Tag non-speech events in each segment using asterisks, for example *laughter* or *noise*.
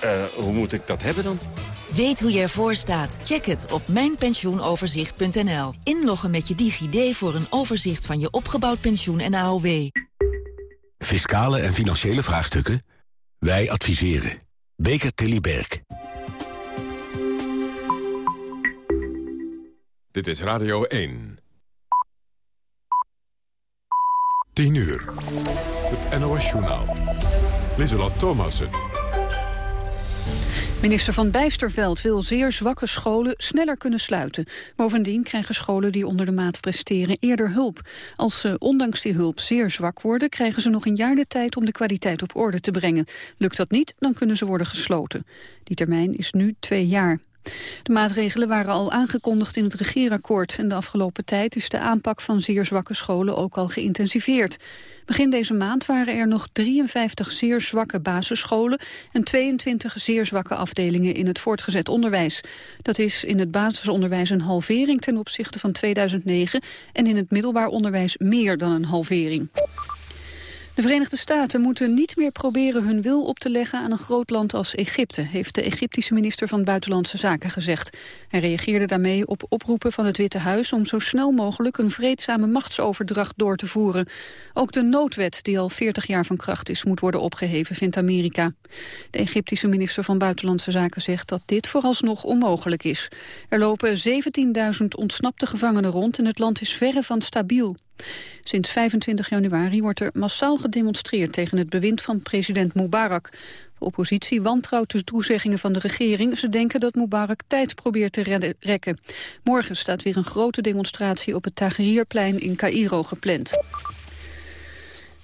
Eh, hoe moet ik dat hebben dan? Weet hoe je ervoor staat? Check het op mijnpensioenoverzicht.nl. Inloggen met je DigiD voor een overzicht van je opgebouwd pensioen en AOW. Fiscale en financiële vraagstukken? Wij adviseren. Beker Tilly Berg. Dit is Radio 1. 10 uur. Het NOS-journaal. Lieselot Thomassen. Minister Van Bijsterveld wil zeer zwakke scholen sneller kunnen sluiten. Bovendien krijgen scholen die onder de maat presteren eerder hulp. Als ze ondanks die hulp zeer zwak worden... krijgen ze nog een jaar de tijd om de kwaliteit op orde te brengen. Lukt dat niet, dan kunnen ze worden gesloten. Die termijn is nu twee jaar. De maatregelen waren al aangekondigd in het regeerakkoord... en de afgelopen tijd is de aanpak van zeer zwakke scholen ook al geïntensiveerd. Begin deze maand waren er nog 53 zeer zwakke basisscholen... en 22 zeer zwakke afdelingen in het voortgezet onderwijs. Dat is in het basisonderwijs een halvering ten opzichte van 2009... en in het middelbaar onderwijs meer dan een halvering. De Verenigde Staten moeten niet meer proberen hun wil op te leggen aan een groot land als Egypte, heeft de Egyptische minister van Buitenlandse Zaken gezegd. Hij reageerde daarmee op oproepen van het Witte Huis om zo snel mogelijk een vreedzame machtsoverdracht door te voeren. Ook de noodwet, die al 40 jaar van kracht is, moet worden opgeheven, vindt Amerika. De Egyptische minister van Buitenlandse Zaken zegt dat dit vooralsnog onmogelijk is. Er lopen 17.000 ontsnapte gevangenen rond en het land is verre van stabiel. Sinds 25 januari wordt er massaal gedemonstreerd tegen het bewind van president Mubarak. De oppositie wantrouwt de toezeggingen van de regering. Ze denken dat Mubarak tijd probeert te redden, rekken. Morgen staat weer een grote demonstratie op het Tahrirplein in Cairo gepland.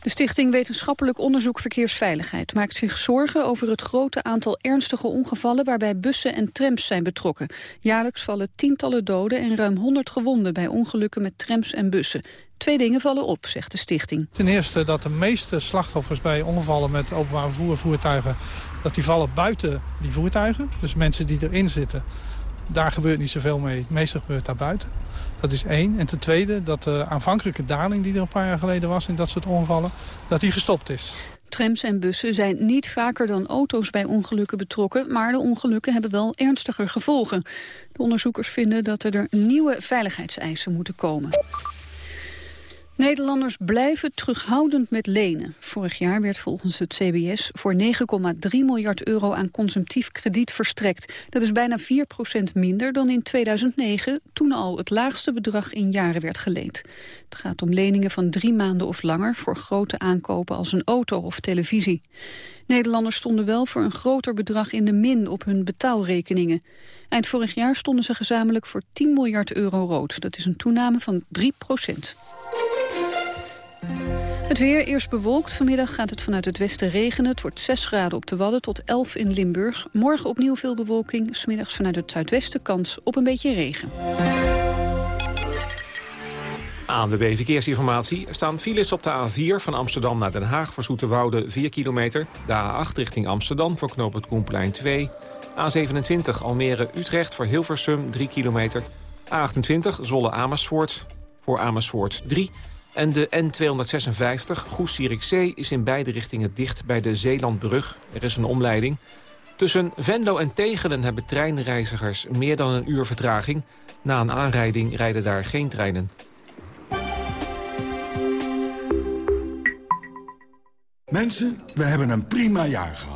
De Stichting Wetenschappelijk Onderzoek Verkeersveiligheid maakt zich zorgen over het grote aantal ernstige ongevallen waarbij bussen en trams zijn betrokken. Jaarlijks vallen tientallen doden en ruim 100 gewonden bij ongelukken met trams en bussen. Twee dingen vallen op, zegt de stichting. Ten eerste dat de meeste slachtoffers bij ongevallen met openbaar vervoervoertuigen... dat die vallen buiten die voertuigen. Dus mensen die erin zitten, daar gebeurt niet zoveel mee. Het gebeurt daar buiten. Dat is één. En ten tweede dat de aanvankelijke daling die er een paar jaar geleden was... in dat soort ongevallen, dat die gestopt is. Trams en bussen zijn niet vaker dan auto's bij ongelukken betrokken... maar de ongelukken hebben wel ernstiger gevolgen. De onderzoekers vinden dat er nieuwe veiligheidseisen moeten komen. Nederlanders blijven terughoudend met lenen. Vorig jaar werd volgens het CBS voor 9,3 miljard euro aan consumptief krediet verstrekt. Dat is bijna 4% minder dan in 2009, toen al het laagste bedrag in jaren werd geleend. Het gaat om leningen van drie maanden of langer voor grote aankopen als een auto of televisie. Nederlanders stonden wel voor een groter bedrag in de min op hun betaalrekeningen. Eind vorig jaar stonden ze gezamenlijk voor 10 miljard euro rood. Dat is een toename van 3 procent. Het weer eerst bewolkt. Vanmiddag gaat het vanuit het westen regenen. Het wordt 6 graden op de Wadden tot 11 in Limburg. Morgen opnieuw veel bewolking. Smiddags vanuit het zuidwesten kans op een beetje regen. ANWB Verkeersinformatie. Er staan files op de A4 van Amsterdam naar Den Haag voor Zoeterwoude 4 kilometer. De A8 richting Amsterdam voor knoop het Koenplein 2. A27 Almere-Utrecht voor Hilversum 3 kilometer. A28 Zolle-Amersfoort voor Amersfoort 3 en de N256 Goes-Zierikzee is in beide richtingen dicht bij de Zeelandbrug. Er is een omleiding. Tussen Venlo en Tegelen hebben treinreizigers meer dan een uur vertraging. Na een aanrijding rijden daar geen treinen. Mensen, we hebben een prima jaar gehad.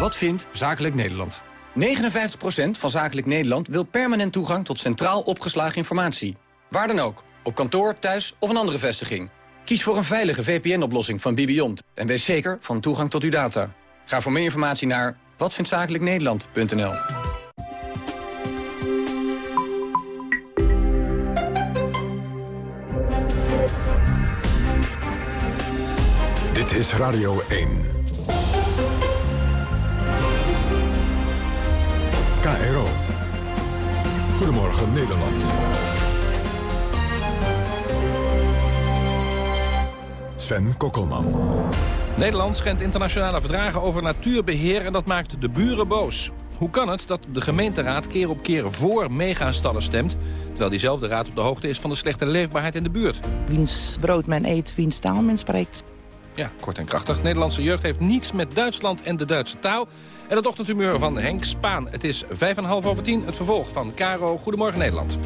Wat vindt Zakelijk Nederland? 59% van Zakelijk Nederland wil permanent toegang tot centraal opgeslagen informatie. Waar dan ook, op kantoor, thuis of een andere vestiging. Kies voor een veilige VPN-oplossing van Bibiont en wees zeker van toegang tot uw data. Ga voor meer informatie naar watvindzakelijknederland.nl. Dit is Radio 1. KRO. Goedemorgen Nederland. Sven Kokkelman. Nederland schendt internationale verdragen over natuurbeheer... en dat maakt de buren boos. Hoe kan het dat de gemeenteraad keer op keer voor megastallen stemt... terwijl diezelfde raad op de hoogte is van de slechte leefbaarheid in de buurt? Wiens brood men eet, wiens taal men spreekt. Ja, kort en krachtig. Nederlandse jeugd heeft niets met Duitsland en de Duitse taal. En het ochtendhumeur van Henk Spaan. Het is vijf en half over tien, het vervolg van Caro Goedemorgen Nederland.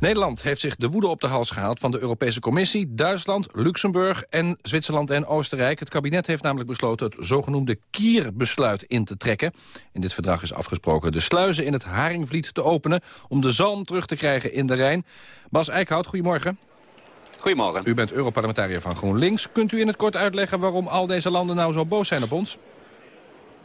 Nederland heeft zich de woede op de hals gehaald van de Europese Commissie, Duitsland, Luxemburg en Zwitserland en Oostenrijk. Het kabinet heeft namelijk besloten het zogenoemde Kierbesluit in te trekken. In dit verdrag is afgesproken de sluizen in het Haringvliet te openen om de zalm terug te krijgen in de Rijn. Bas Eickhout, goedemorgen. Goedemorgen. U bent Europarlementariër van GroenLinks. Kunt u in het kort uitleggen waarom al deze landen nou zo boos zijn op ons?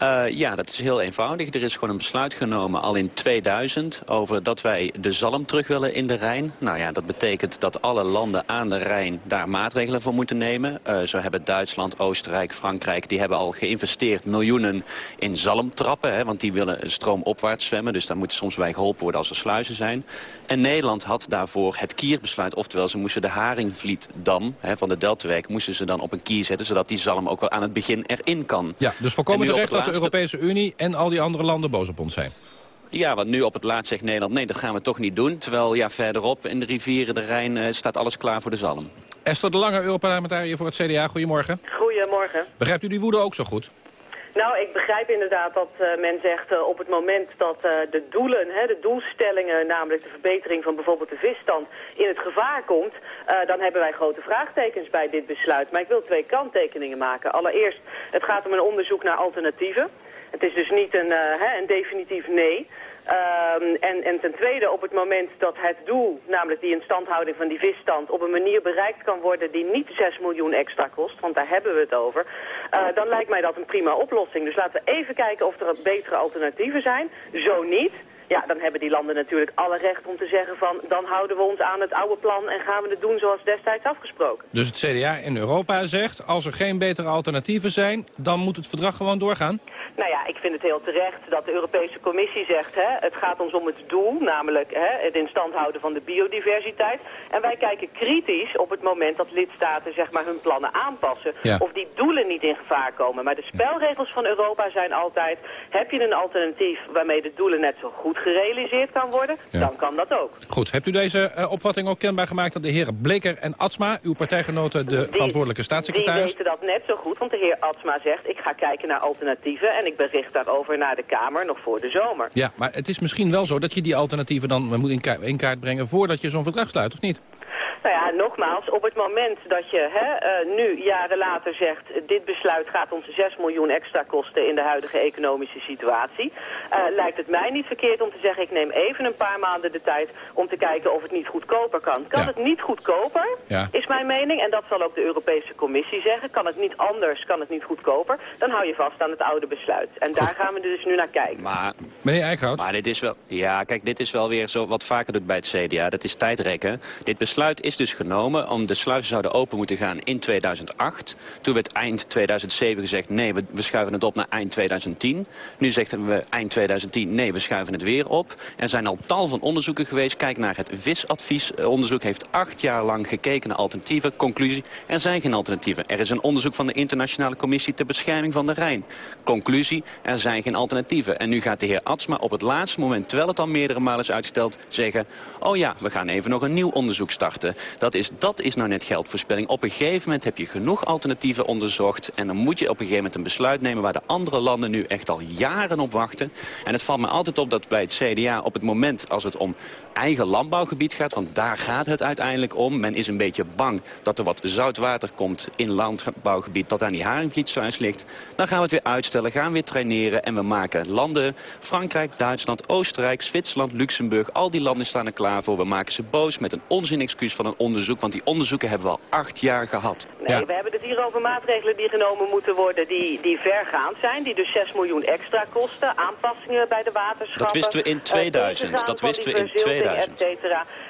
Uh, ja, dat is heel eenvoudig. Er is gewoon een besluit genomen al in 2000 over dat wij de zalm terug willen in de Rijn. Nou ja, dat betekent dat alle landen aan de Rijn daar maatregelen voor moeten nemen. Uh, zo hebben Duitsland, Oostenrijk, Frankrijk, die hebben al geïnvesteerd miljoenen in zalmtrappen. Hè, want die willen stroomopwaarts zwemmen. Dus daar moet soms bij geholpen worden als er sluizen zijn. En Nederland had daarvoor het kierbesluit. Oftewel, ze moesten de Haringvlietdam hè, van de Deltaweg moesten ze dan op een kier zetten. Zodat die zalm ook wel aan het begin erin kan. Ja, dus voorkomen terecht dat de Europese Unie en al die andere landen boos op ons zijn. Ja, want nu op het laatst zegt Nederland, nee, dat gaan we toch niet doen. Terwijl ja, verderop in de rivieren, de Rijn, uh, staat alles klaar voor de zalm. Esther de Lange, Europarlementariër voor het CDA. Goedemorgen. Goedemorgen. Begrijpt u die woede ook zo goed? Nou, ik begrijp inderdaad dat uh, men zegt uh, op het moment dat uh, de doelen, hè, de doelstellingen, namelijk de verbetering van bijvoorbeeld de visstand, in het gevaar komt, dan hebben wij grote vraagtekens bij dit besluit. Maar ik wil twee kanttekeningen maken. Allereerst, het gaat om een onderzoek naar alternatieven. Het is dus niet een, hè, een definitief nee. Um, en, en ten tweede, op het moment dat het doel, namelijk die instandhouding van die visstand, op een manier bereikt kan worden die niet 6 miljoen extra kost, want daar hebben we het over, uh, dan lijkt mij dat een prima oplossing. Dus laten we even kijken of er betere alternatieven zijn. Zo niet, ja, dan hebben die landen natuurlijk alle recht om te zeggen van... dan houden we ons aan het oude plan en gaan we het doen zoals destijds afgesproken. Dus het CDA in Europa zegt, als er geen betere alternatieven zijn... dan moet het verdrag gewoon doorgaan? Nou ja, ik vind het heel terecht dat de Europese Commissie zegt... Hè, het gaat ons om het doel, namelijk hè, het in stand houden van de biodiversiteit. En wij kijken kritisch op het moment dat lidstaten zeg maar, hun plannen aanpassen... Ja. of die doelen niet in gevaar komen. Maar de spelregels van Europa zijn altijd... heb je een alternatief waarmee de doelen net zo goed gerealiseerd kan worden... Ja. dan kan dat ook. Goed, hebt u deze uh, opvatting ook kenbaar gemaakt... dat de heren Bleker en Atsma, uw partijgenoten, de verantwoordelijke staatssecretaris... Die weten dat net zo goed, want de heer Atsma zegt... ik ga kijken naar alternatieven en ik bericht daarover naar de Kamer nog voor de zomer. Ja, maar het is misschien wel zo dat je die alternatieven dan moet in, in kaart brengen... voordat je zo'n verdrag sluit, of niet? Nou ja, nogmaals, op het moment dat je hè, uh, nu jaren later zegt... dit besluit gaat ons 6 miljoen extra kosten in de huidige economische situatie... Uh, lijkt het mij niet verkeerd om te zeggen... ik neem even een paar maanden de tijd om te kijken of het niet goedkoper kan. Kan Ja. het niet goedkoper, Ja. is mijn mening. En dat zal ook de Europese Commissie zeggen. Kan het niet anders, kan het niet goedkoper... dan hou je vast aan het oude besluit. En daar gaan we dus nu naar kijken. Maar, Meneer Eickhout? Maar dit is wel, ja, kijk, dit is wel weer zo wat vaker doet bij het CDA. Dat is tijdrekken. Dit besluit is dus genomen om de sluizen zouden open moeten gaan in 2008. Toen werd eind 2007 gezegd, nee, we, we schuiven het op naar eind 2010. Nu zeggen we eind 2010, nee, we schuiven het weer op. Er zijn al tal van onderzoeken geweest. Kijk naar het visadviesonderzoek. Heeft acht jaar lang gekeken naar alternatieven. Conclusie, er zijn geen alternatieven. Er is een onderzoek van de Internationale Commissie ter Bescherming van de Rijn. Conclusie, er zijn geen alternatieven. En nu gaat de heer ATSMA op het laatste moment, terwijl het al meerdere malen is uitgesteld, zeggen... oh ja, we gaan even nog een nieuw onderzoek starten. Dat is, dat is nou net geldverspilling. Op een gegeven moment heb je genoeg alternatieven onderzocht... en dan moet je op een gegeven moment een besluit nemen... waar de andere landen nu echt al jaren op wachten. En het valt me altijd op dat bij het CDA op het moment als het om eigen landbouwgebied gaat... want daar gaat het uiteindelijk om. Men is een beetje bang dat er wat zoutwater komt in landbouwgebied... dat aan die haringvlietsluis ligt. Dan gaan we het weer uitstellen, gaan we weer traineren... en we maken landen, Frankrijk, Duitsland, Oostenrijk, Zwitserland, Luxemburg... al die landen staan er klaar voor. We maken ze boos met een onzin-excuus van een onderzoek... want die onderzoeken hebben we al acht jaar gehad. Nee, we hebben het hier over maatregelen die genomen moeten worden... die, die vergaand zijn, die dus 6 miljoen extra kosten. Aanpassingen bij de waterschappen. Dat wisten we in 2000. dat wisten we in 2000.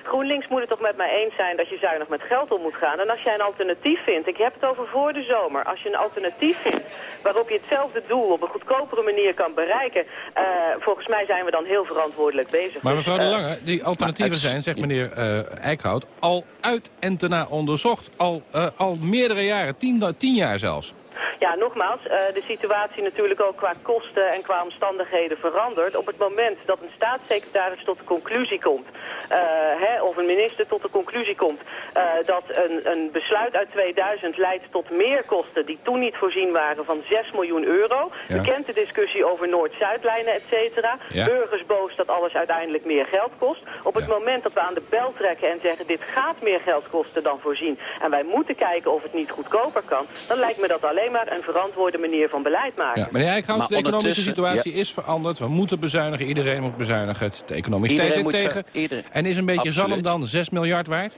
GroenLinks moet het toch met mij eens zijn dat je zuinig met geld om moet gaan. En als jij een alternatief vindt, ik heb het over voor de zomer... als je een alternatief vindt waarop je hetzelfde doel op een goedkopere manier kan bereiken... Uh, volgens mij zijn we dan heel verantwoordelijk bezig. Maar mevrouw dus, De uh, Lange, die alternatieven zijn, zegt meneer uh, Eickhout... al uit en daarna onderzocht. Al, al meerdere jaren, tien, tien jaar zelfs. Ja, nogmaals, uh, de situatie natuurlijk ook qua kosten en qua omstandigheden verandert. Op het moment dat een staatssecretaris tot de conclusie komt, uh, hè, of een minister tot de conclusie komt, uh, dat een, een besluit uit 2000 leidt tot meer kosten die toen niet voorzien waren van 6 miljoen euro. Ja. U kent de discussie over Noord-Zuidlijnen, et cetera. Ja. Burgers boos dat alles uiteindelijk meer geld kost. Op het ja. moment dat we aan de bel trekken en zeggen dit gaat meer geld kosten dan voorzien en wij moeten kijken of het niet goedkoper kan, dan lijkt me dat alleen maar een verantwoorde manier van beleid maken. Ja, meneer Eickhout, de economische situatie ja. is veranderd. We moeten bezuinigen, iedereen moet bezuinigen. De economie steeds tegen. Iedereen. En is een beetje Absoluut. zalm dan 6 miljard waard?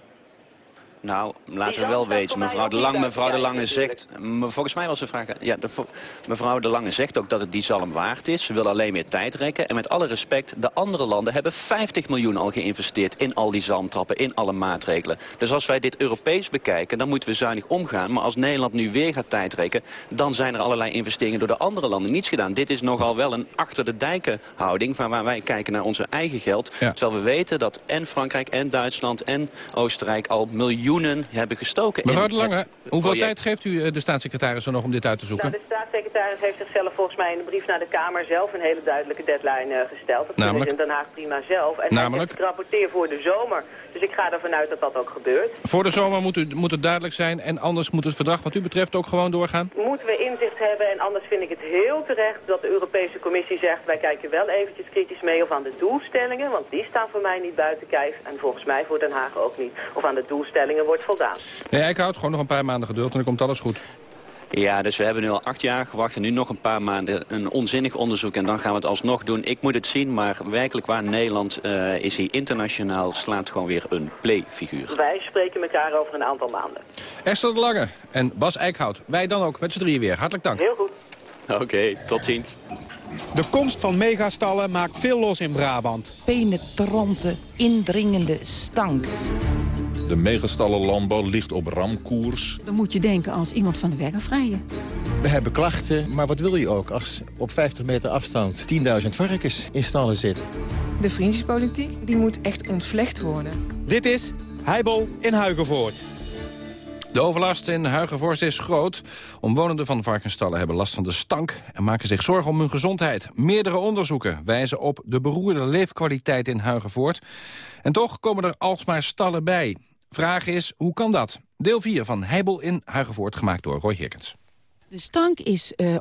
Nou, laten we wel weten. Mevrouw de Lange, mevrouw de Lange zegt... Volgens mij was de vraag... Ja, de, mevrouw de Lange zegt ook dat het die zalm waard is. Ze wil alleen meer tijd rekken. En met alle respect, de andere landen hebben 50 miljoen al geïnvesteerd... in al die zalmtrappen, in alle maatregelen. Dus als wij dit Europees bekijken, dan moeten we zuinig omgaan. Maar als Nederland nu weer gaat tijdrekken... dan zijn er allerlei investeringen door de andere landen niets gedaan. Dit is nogal wel een achter de dijken houding... van waar wij kijken naar onze eigen geld. Ja. Terwijl we weten dat en Frankrijk en Duitsland en Oostenrijk al miljoenen hebben gestoken. Mevrouw de Lange, hoeveel tijd geeft u de staatssecretaris er nog om dit uit te zoeken? Nou, de staatssecretaris heeft zichzelf volgens mij in de brief naar de Kamer zelf een hele duidelijke deadline uh, gesteld. Dat Namelijk? in Den Haag prima zelf. En Namelijk? hij rapporteer voor de zomer. Dus ik ga ervan uit dat dat ook gebeurt. Voor de zomer moet, u, moet het duidelijk zijn en anders moet het verdrag wat u betreft ook gewoon doorgaan? Moeten we inzicht hebben en anders vind ik het heel terecht dat de Europese Commissie zegt... wij kijken wel eventjes kritisch mee of aan de doelstellingen, want die staan voor mij niet buiten kijf. En volgens mij voor Den Haag ook niet. Of aan de doelstellingen wordt voldaan. Nee, ik houd gewoon nog een paar maanden geduld en dan komt alles goed. Ja, dus we hebben nu al acht jaar gewacht en nu nog een paar maanden een onzinnig onderzoek. En dan gaan we het alsnog doen. Ik moet het zien, maar werkelijk waar Nederland uh, is hier internationaal slaat gewoon weer een playfiguur. Wij spreken elkaar over een aantal maanden. Esther de Lange en Bas Eickhout. Wij dan ook met z'n drieën weer. Hartelijk dank. Heel goed. Oké, okay, tot ziens. De komst van megastallen maakt veel los in Brabant. Penetrante, indringende stank. De megastallenlandbouw ligt op ramkoers. Dan moet je denken als iemand van de weg afrijden. We hebben klachten, maar wat wil je ook als op 50 meter afstand 10.000 varkens in stallen zitten? De vriendjespolitiek die moet echt ontvlecht worden. Dit is Heibel in Huigenvoort. De overlast in Huigenvorst is groot. Omwonenden van varkensstallen hebben last van de stank... en maken zich zorgen om hun gezondheid. Meerdere onderzoeken wijzen op de beroerde leefkwaliteit in Huigenvoort. En toch komen er alsmaar stallen bij. Vraag is, hoe kan dat? Deel 4 van Heibel in Huigenvoort, gemaakt door Roy Herkens. De stank is uh,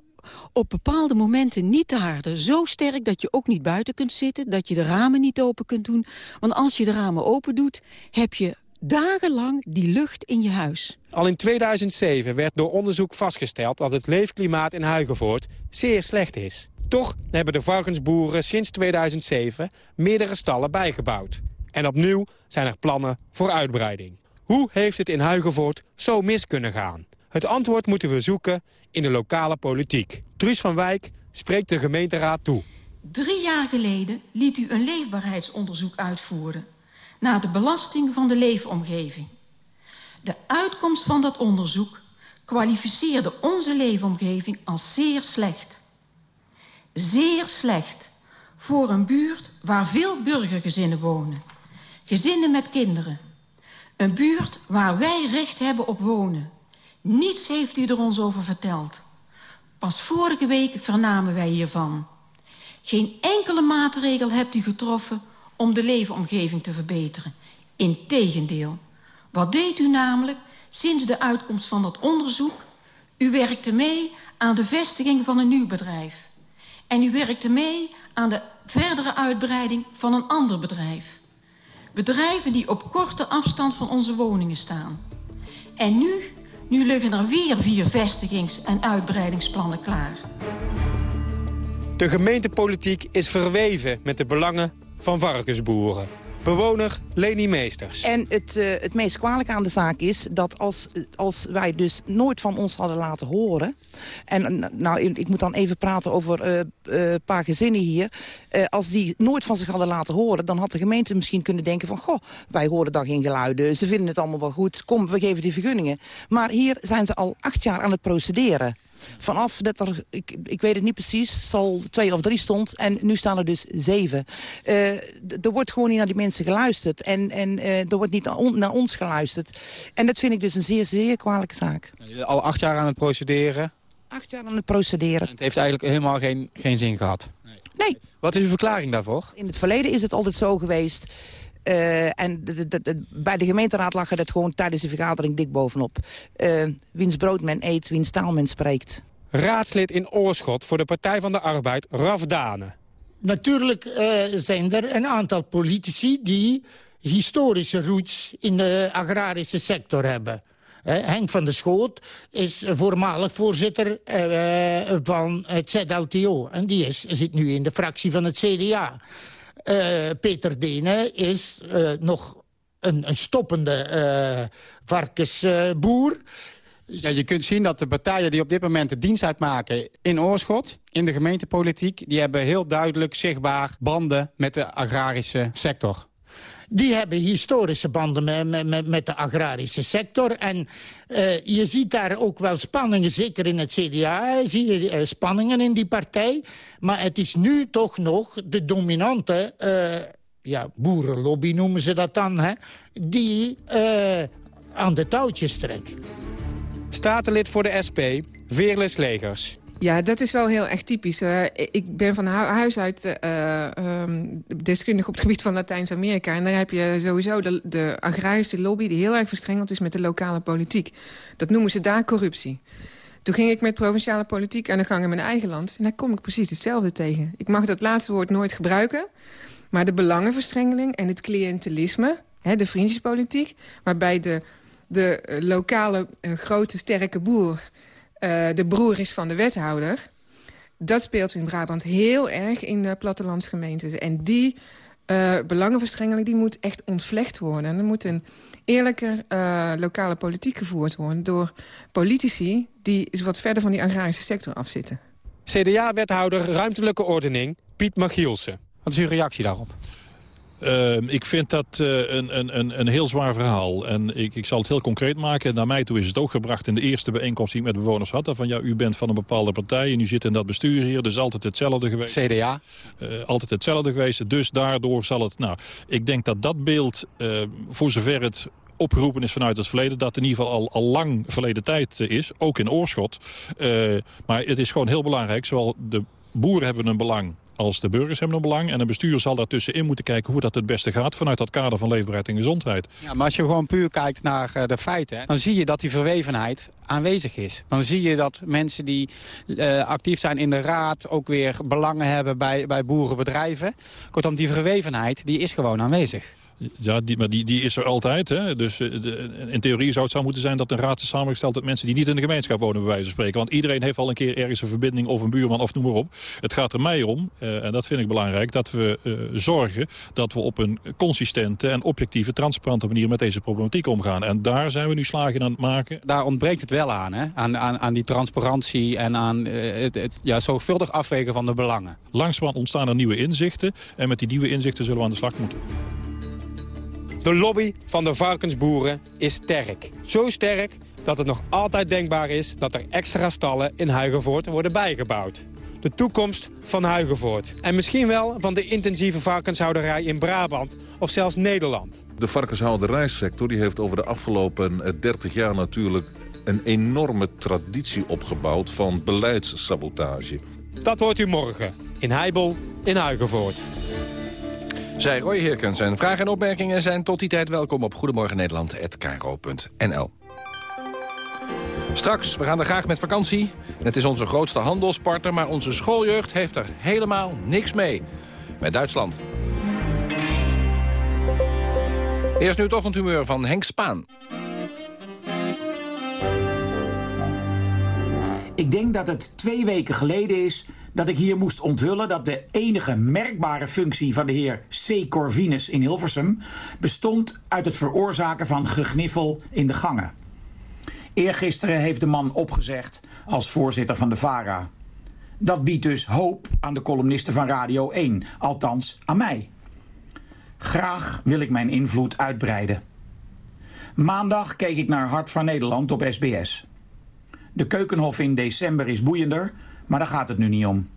op bepaalde momenten niet te harde. Zo sterk dat je ook niet buiten kunt zitten, dat je de ramen niet open kunt doen. Want als je de ramen open doet, heb je dagenlang die lucht in je huis. Al in 2007 werd door onderzoek vastgesteld dat het leefklimaat in Huigenvoort zeer slecht is. Toch hebben de varkensboeren sinds 2007 meerdere stallen bijgebouwd. En opnieuw zijn er plannen voor uitbreiding. Hoe heeft het in Huigenvoort zo mis kunnen gaan? Het antwoord moeten we zoeken in de lokale politiek. Truus van Wijk spreekt de gemeenteraad toe. Drie jaar geleden liet u een leefbaarheidsonderzoek uitvoeren... naar de belasting van de leefomgeving. De uitkomst van dat onderzoek kwalificeerde onze leefomgeving als zeer slecht. Zeer slecht voor een buurt waar veel burgergezinnen wonen. Gezinnen met kinderen. Een buurt waar wij recht hebben op wonen. Niets heeft u er ons over verteld. Pas vorige week vernamen wij hiervan. Geen enkele maatregel hebt u getroffen om de leefomgeving te verbeteren. Integendeel. Wat deed u namelijk sinds de uitkomst van dat onderzoek? U werkte mee aan de vestiging van een nieuw bedrijf. En u werkte mee aan de verdere uitbreiding van een ander bedrijf. Bedrijven die op korte afstand van onze woningen staan. En nu, nu liggen er weer vier vestigings- en uitbreidingsplannen klaar. De gemeentepolitiek is verweven met de belangen van varkensboeren. Bewoner Leni Meesters. En het, uh, het meest kwalijke aan de zaak is dat als, als wij dus nooit van ons hadden laten horen... en nou, ik moet dan even praten over een uh, uh, paar gezinnen hier... als die nooit van zich hadden laten horen... dan had de gemeente misschien kunnen denken van... goh, wij horen daar geen geluiden, ze vinden het allemaal wel goed... kom, we geven die vergunningen. Maar hier zijn ze al acht jaar aan het procederen. Vanaf dat er, ik, ik weet het niet precies, zal twee of drie stond. En nu staan er dus zeven. Uh, er wordt gewoon niet naar die mensen geluisterd. En, en uh, er wordt niet naar, on, naar, ons geluisterd. En dat vind ik dus een zeer, zeer kwalijke zaak. Al acht jaar aan het procederen? Acht jaar aan het procederen. En het heeft eigenlijk helemaal geen, geen zin gehad? Nee. nee. Wat is uw verklaring daarvoor? In het verleden is het altijd zo geweest... Uh, en de, de, de, bij de gemeenteraad lag het gewoon tijdens de vergadering dik bovenop. Uh, wiens brood men eet, wiens taal men spreekt. Raadslid in Oorschot voor de Partij van de Arbeid, Raf Dane. Natuurlijk uh, zijn er een aantal politici die historische roots in de agrarische sector hebben. Henk van der Schoot is voormalig voorzitter uh, van het ZLTO. En die is, zit nu in de fractie van het CDA. Uh, Peter Dene is uh, nog een, een stoppende uh, varkensboer. Ja, je kunt zien dat de partijen die op dit moment de dienst uitmaken in Oorschot, in de gemeentepolitiek, die hebben heel duidelijk zichtbaar banden met de agrarische sector. Die hebben historische banden met, met, met de agrarische sector. En uh, je ziet daar ook wel spanningen, zeker in het CDA, zie je uh, spanningen in die partij. Maar het is nu toch nog de dominante, ja, boerenlobby noemen ze dat dan, hè, die aan de touwtjes trekt. Statenlid voor de SP, Veerles Legers. Ja, dat is wel heel erg typisch. Ik ben van huis uit uh, um, deskundig op het gebied van Latijns-Amerika. En daar heb je sowieso de, de, agrarische lobby die heel erg verstrengeld is met de lokale politiek. Dat noemen ze daar corruptie. Toen ging ik met provinciale politiek aan de gang in mijn eigen land. En daar kom ik precies hetzelfde tegen. Ik mag dat laatste woord nooit gebruiken. Maar de belangenverstrengeling en het cliëntelisme, hè, de vriendjespolitiek... waarbij de, de lokale uh, grote sterke boer de broer is van de wethouder. Dat speelt in Brabant heel erg in de plattelandsgemeentes. En die uh, belangenverstrengeling die moet echt ontvlecht worden. En er moet een eerlijker uh, lokale politiek gevoerd worden... door politici die wat verder van die agrarische sector afzitten. CDA-wethouder Ruimtelijke Ordening, Piet Magielsen. Wat is uw reactie daarop? Uh, ik vind dat uh, een, een, een heel zwaar verhaal. En ik, ik zal het heel concreet maken. Naar mij toe is het ook gebracht in de eerste bijeenkomst die ik met bewoners had. Van ja, u bent van een bepaalde partij en u zit in dat bestuur hier. Dus altijd hetzelfde geweest. CDA? Uh, altijd hetzelfde geweest. Dus daardoor zal het... Nou, ik denk dat dat beeld, voor zover het opgeroepen is vanuit het verleden... dat in ieder geval al, al lang verleden tijd is, ook in Oorschot. maar het is gewoon heel belangrijk, zowel de boeren hebben een belang als de burgers hebben een belang. En een bestuur zal daartussenin moeten kijken hoe dat het beste gaat... vanuit dat kader van leefbaarheid en gezondheid. Ja, maar als je gewoon puur kijkt naar de feiten... dan zie je dat die verwevenheid aanwezig is. Dan zie je dat mensen die uh, actief zijn in de raad... ook weer belangen hebben bij, bij boerenbedrijven. Kortom, die verwevenheid die is gewoon aanwezig. Ja, die, maar die, die is er altijd. Hè? Dus de, in theorie zou het zo moeten zijn dat een raad is samengesteld... uit mensen die niet in de gemeenschap wonen, bij wijze van spreken. Want iedereen heeft al een keer ergens een verbinding of een buurman of noem maar op. Het gaat er mij om, uh, en dat vind ik belangrijk... dat we uh, zorgen dat we op een consistente en objectieve, transparante manier... met deze problematiek omgaan. En daar zijn we nu slagen aan het maken. Daar ontbreekt het wel aan, hè? Aan, aan, aan die transparantie en aan uh, het, het ja, zorgvuldig afwegen van de belangen. Langzamerhand ontstaan er nieuwe inzichten. En met die nieuwe inzichten zullen we aan de slag moeten. De lobby van de varkensboeren is sterk. Zo sterk dat het nog altijd denkbaar is dat er extra stallen in Huigenvoort worden bijgebouwd. De toekomst van Huigenvoort. En misschien wel van de intensieve varkenshouderij in Brabant of zelfs Nederland. De varkenshouderijsector die heeft over de afgelopen 30 jaar natuurlijk een enorme traditie opgebouwd van beleidssabotage. Dat hoort u morgen in Heibel, in Huigenvoort. Zij Roy Heerkens en vragen en opmerkingen zijn tot die tijd welkom op Goedemorgen Nederland@kro.nl. Straks, we gaan er graag met vakantie. Het is onze grootste handelspartner, maar onze schooljeugd heeft er helemaal niks mee. Met Duitsland. Eerst nu toch een humeur van Henk Spaan. Ik denk dat het twee weken geleden is dat ik hier moest onthullen dat de enige merkbare functie van de heer C. Corvinus in Hilversum bestond uit het veroorzaken van gegniffel in de gangen. Eergisteren heeft de man opgezegd als voorzitter van de VARA. Dat biedt dus hoop aan de columnisten van Radio 1, althans aan mij. Graag wil ik mijn invloed uitbreiden. Maandag keek ik naar Hart van Nederland op SBS. De Keukenhof in december is boeiender, maar daar gaat het nu niet om.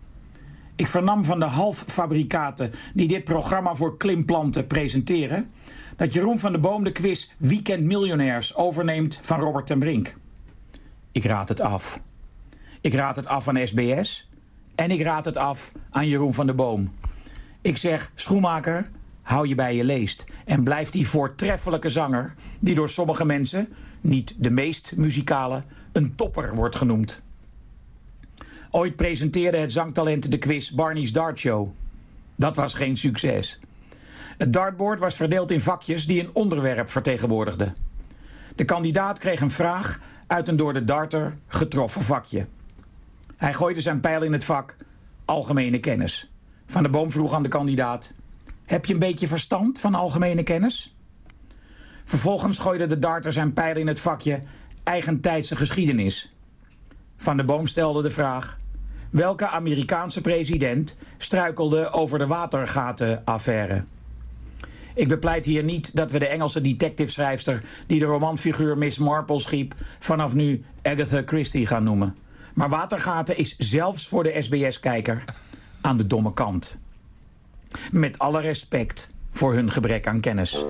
Ik vernam van de halffabrikaten die dit programma voor klimplanten presenteren... dat Jeroen van de Boom de quiz Weekend Miljonairs overneemt van Robert ten Brink. Ik raad het af. Ik raad het af aan SBS en ik raad het af aan Jeroen van de Boom. Ik zeg, schoenmaker, hou je bij je leest. En blijf die voortreffelijke zanger... die door sommige mensen, niet de meest muzikale... een topper wordt genoemd. Ooit presenteerde het zangtalent de quiz Barney's Dart Show. Dat was geen succes. Het dartboard was verdeeld in vakjes die een onderwerp vertegenwoordigden. De kandidaat kreeg een vraag uit een door de darter getroffen vakje. Hij gooide zijn pijl in het vak algemene kennis. Van de Boom vroeg aan de kandidaat... Heb je een beetje verstand van algemene kennis? Vervolgens gooide de darter zijn pijl in het vakje eigentijdse geschiedenis. Van de Boom stelde de vraag... Welke Amerikaanse president struikelde over de watergatenaffaire? Ik bepleit hier niet dat we de Engelse detective-schrijfster... die de romanfiguur Miss Marple schiep... vanaf nu Agatha Christie gaan noemen. Maar watergaten is zelfs voor de SBS-kijker aan de domme kant. Met alle respect voor hun gebrek aan kennis.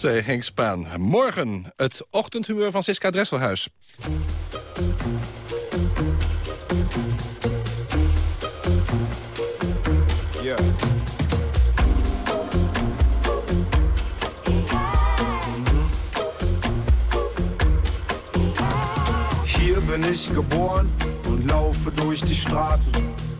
Zij Henk Spaan. Morgen het ochtendhumeur van Siska Dresselhuis. Hier bin ich geboren und laufe durch die Straßen.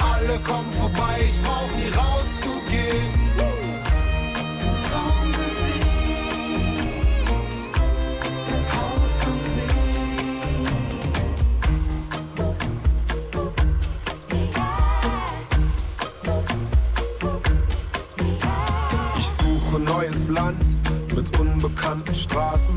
Alle kommen vorbei, ich brauch nie rauszugehen. Traummusik, das Haus am Ich suche neues Land mit unbekannten Straßen.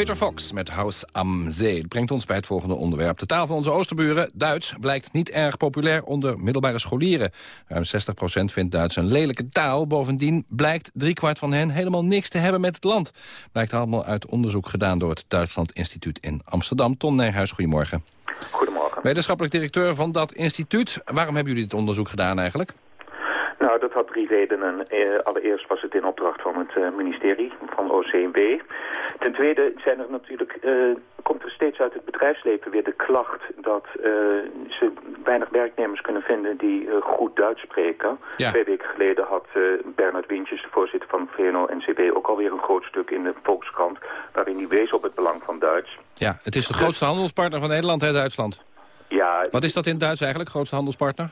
Peter Fox met House am Zee brengt ons bij het volgende onderwerp. De taal van onze oosterburen, Duits, blijkt niet erg populair onder middelbare scholieren. Ruim 60% vindt Duits een lelijke taal. Bovendien blijkt driekwart van hen helemaal niks te hebben met het land. Blijkt allemaal uit onderzoek gedaan door het Duitsland Instituut in Amsterdam. Ton Nijhuis, goedemorgen. Goedemorgen. Wetenschappelijk directeur van dat instituut. Waarom hebben jullie dit onderzoek gedaan eigenlijk? Nou, dat had drie redenen. Eh, allereerst was het in opdracht van het eh, ministerie, van OCMW. Ten tweede zijn er natuurlijk, eh, komt er steeds uit het bedrijfsleven weer de klacht dat ze weinig werknemers kunnen vinden die goed Duits spreken. Ja. Twee weken geleden had Bernard Wintjes, de voorzitter van VNO-NCW, ook alweer een groot stuk in de Volkskrant, waarin hij wees op het belang van Duits. Ja, het is de grootste handelspartner van Nederland, hè, Duitsland. Ja, Wat is dat in het Duits eigenlijk, grootste handelspartner?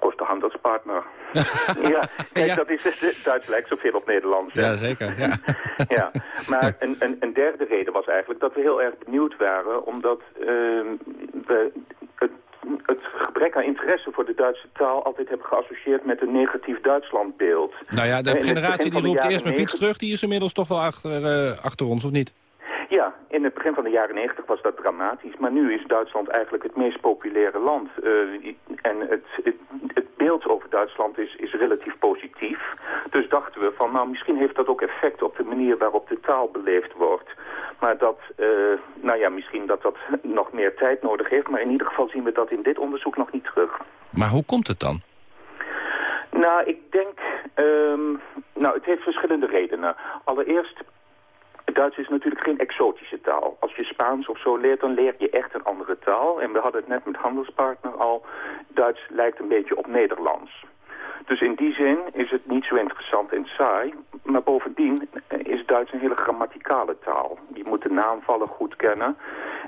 grootste handelspartner. Ja, *laughs* kijk, dat is, het Duits lijkt zoveel op Nederlands. hè? Ja, zeker. *laughs* Ja. ja, maar een, een, een derde reden was eigenlijk dat we heel erg benieuwd waren... omdat ehm, we het, het gebrek aan interesse voor de Duitse taal... altijd hebben geassocieerd met een negatief Duitslandbeeld. Nou ja, de generatie die roept eerst mijn fiets 90 terug... die is inmiddels toch wel achter, eh, achter ons, of niet? Ja, in het begin van de jaren 90 was dat dramatisch. Maar nu is Duitsland eigenlijk het meest populaire land. Eh, en het, het, het beeld over Duitsland is, is relatief positief. Dus dachten we van, nou misschien heeft dat ook effect op de manier waarop de taal beleefd wordt. Maar dat, eh, nou ja, misschien dat dat nog meer tijd nodig heeft. Maar in ieder geval zien we dat in dit onderzoek nog niet terug. Maar hoe komt het dan? Nou, ik denk... ehm, nou, het heeft verschillende redenen. Allereerst, het Duits is natuurlijk geen exotische taal. Als je Spaans of zo leert, dan leer je echt een andere taal. En we hadden het net met handelspartner al. Duits lijkt een beetje op Nederlands. Dus in die zin is het niet zo interessant en saai. Maar bovendien is Duits een hele grammaticale taal. Je moet de naamvallen goed kennen.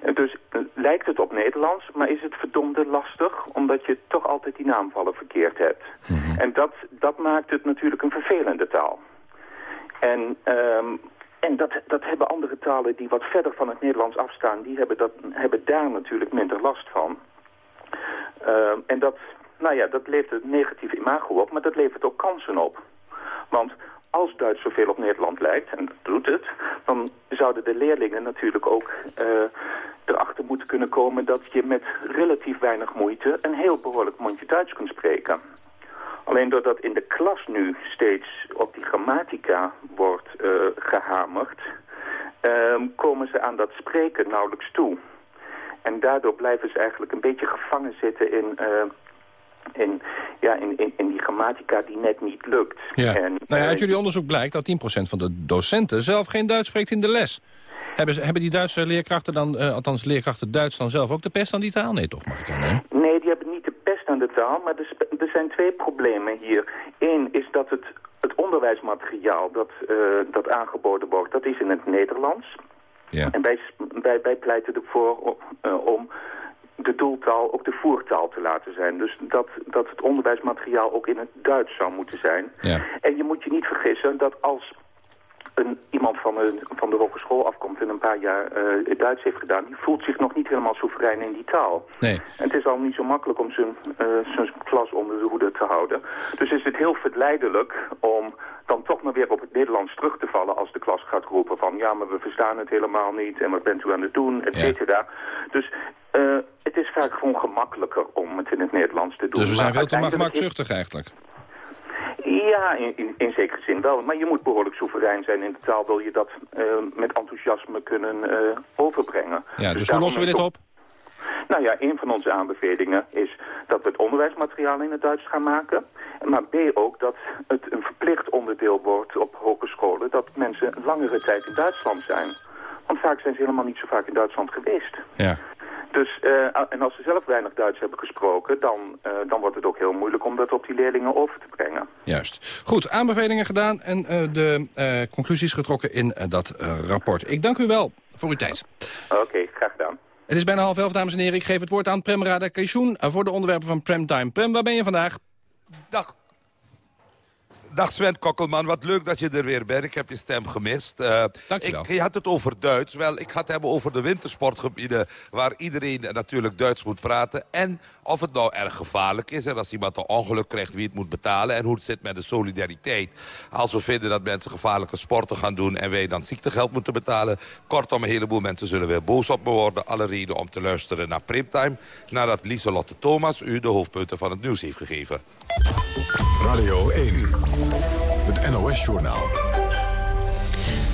En dus lijkt het op Nederlands, maar is het verdomde lastig... omdat je toch altijd die naamvallen verkeerd hebt. En dat, dat maakt het natuurlijk een vervelende taal. En, ehm, en dat, dat hebben andere talen die wat verder van het Nederlands afstaan... die hebben, dat, hebben daar natuurlijk minder last van. Ehm, en dat, nou ja, dat levert een negatief imago op, maar dat levert ook kansen op. Want als Duits zoveel op Nederland lijkt, en dat doet het... dan zouden de leerlingen natuurlijk ook eh, erachter moeten kunnen komen... dat je met relatief weinig moeite een heel behoorlijk mondje Duits kunt spreken. Alleen doordat in de klas nu steeds op die grammatica wordt eh, gehamerd... ehm, komen ze aan dat spreken nauwelijks toe. En daardoor blijven ze eigenlijk een beetje gevangen zitten in... eh, in, ja, in, in, in die grammatica die net niet lukt. Ja. En, nou ja, uit eh, jullie onderzoek blijkt dat 10% van de docenten zelf geen Duits spreekt in de les. Hebben, ze, hebben die Duitse leerkrachten dan, althans leerkrachten Duits dan zelf ook de pest aan die taal? Nee, toch mag ik aannemen. Nee, die hebben niet de maar er, er zijn twee problemen hier. Eén is dat het, het onderwijsmateriaal dat, eh, dat aangeboden wordt, dat is in het Nederlands. Ja. En wij, wij pleiten ervoor eh, om de doeltaal ook de voertaal te laten zijn. Dus dat, dat het onderwijsmateriaal ook in het Duits zou moeten zijn. Ja. En je moet je niet vergissen dat als een, iemand van, een, van de hogeschool afkomt en een paar jaar eh, Duits heeft gedaan, die voelt zich nog niet helemaal soeverein in die taal. Nee. En het is al niet zo makkelijk om zijn, eh, zijn klas onder de hoede te houden. Dus is het heel verleidelijk om dan toch maar weer op het Nederlands terug te vallen als de klas gaat roepen van ja, maar we verstaan het helemaal niet en wat bent u aan het doen, et cetera. Dus eh, het is vaak gewoon gemakkelijker om het in het Nederlands te doen. Dus we zijn Maar veel te gemakzuchtig eigenlijk. Ja, in, in, in zekere zin wel. Maar je moet behoorlijk soeverein zijn in de taal. Wil je dat eh, met enthousiasme kunnen eh, overbrengen. Ja, dus hoe daarom lossen we dit op? Nou ja, een van onze aanbevelingen is dat we het onderwijsmateriaal in het Duits gaan maken. Maar B ook dat het een verplicht onderdeel wordt op hogescholen... dat mensen langere tijd in Duitsland zijn. Want vaak zijn ze helemaal niet zo vaak in Duitsland geweest. Ja. Dus, uh, en als ze zelf weinig Duits hebben gesproken... Dan, uh, dan wordt het ook heel moeilijk om dat op die leerlingen over te brengen. Juist. Goed, aanbevelingen gedaan en uh, de conclusies getrokken in dat rapport. Ik dank u wel voor uw tijd. Oké, okay, graag gedaan. Het is bijna half elf, dames en heren. Ik geef het woord aan Prem Radakation voor de onderwerpen van Premtime. Prem, waar ben je vandaag? Dag, Dag Sven Kokkelman, wat leuk dat je er weer bent. Ik heb je stem gemist. Uh, Dankjewel. Ik, je had het over Duits. Wel, ik had het hebben over de wintersportgebieden... waar iedereen natuurlijk Duits moet praten. En of het nou erg gevaarlijk is. En als iemand een ongeluk krijgt, wie het moet betalen. En hoe het zit met de solidariteit. Als we vinden dat mensen gevaarlijke sporten gaan doen... en wij dan ziektegeld moeten betalen. Kortom, een heleboel mensen zullen weer boos op me worden. Alle reden om te luisteren naar Primtime. Nadat Lieselotte Thomas u de hoofdpunten van het nieuws heeft gegeven. Radio 1, het NOS-journaal.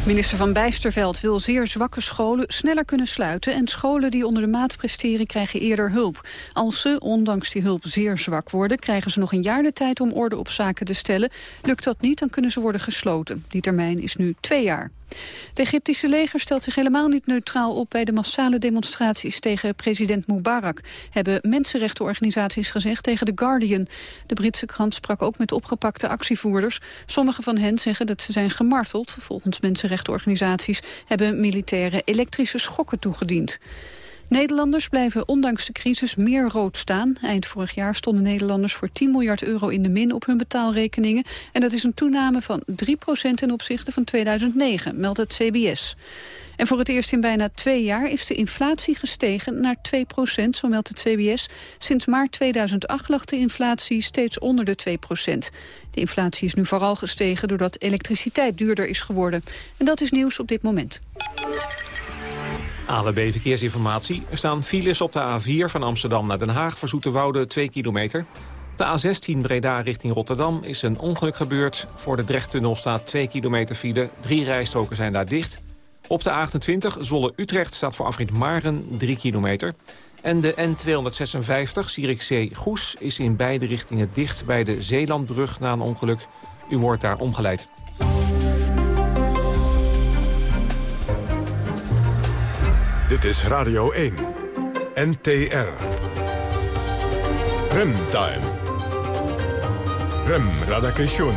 Minister Van Bijsterveld wil zeer zwakke scholen sneller kunnen sluiten... en scholen die onder de maat presteren krijgen eerder hulp. Als ze, ondanks die hulp, zeer zwak worden... krijgen ze nog een jaar de tijd om orde op zaken te stellen. Lukt dat niet, dan kunnen ze worden gesloten. Die termijn is nu twee jaar. Het Egyptische leger stelt zich helemaal niet neutraal op bij de massale demonstraties tegen president Mubarak, hebben mensenrechtenorganisaties gezegd tegen The Guardian. De Britse krant sprak ook met opgepakte actievoerders. Sommige van hen zeggen dat ze zijn gemarteld. Volgens mensenrechtenorganisaties hebben militairen elektrische schokken toegediend. Nederlanders blijven ondanks de crisis meer rood staan. Eind vorig jaar stonden Nederlanders voor 10 miljard euro in de min op hun betaalrekeningen. En dat is een toename van 3% ten opzichte van 2009, meldt het CBS. En voor het eerst in bijna twee jaar is de inflatie gestegen naar 2% zo meldt het CBS. Sinds maart 2008 lag de inflatie steeds onder de 2% De inflatie is nu vooral gestegen doordat elektriciteit duurder is geworden. En dat is nieuws op dit moment. AWB Verkeersinformatie. Er staan files op de A4 van Amsterdam naar Den Haag... voor Zoeterwoude 2 kilometer. De A16 Breda richting Rotterdam is een ongeluk gebeurd. Voor de Drechttunnel staat 2 kilometer file. Drie rijstroken zijn daar dicht. Op de A28 Zwolle-Utrecht staat voor afrit Maren 3 kilometer. En de N256 Zierikzee-Goes is in beide richtingen dicht... bij de Zeelandbrug na een ongeluk. U wordt daar omgeleid. Dit is Radio 1. NTR. Remtime. Rem Radakation.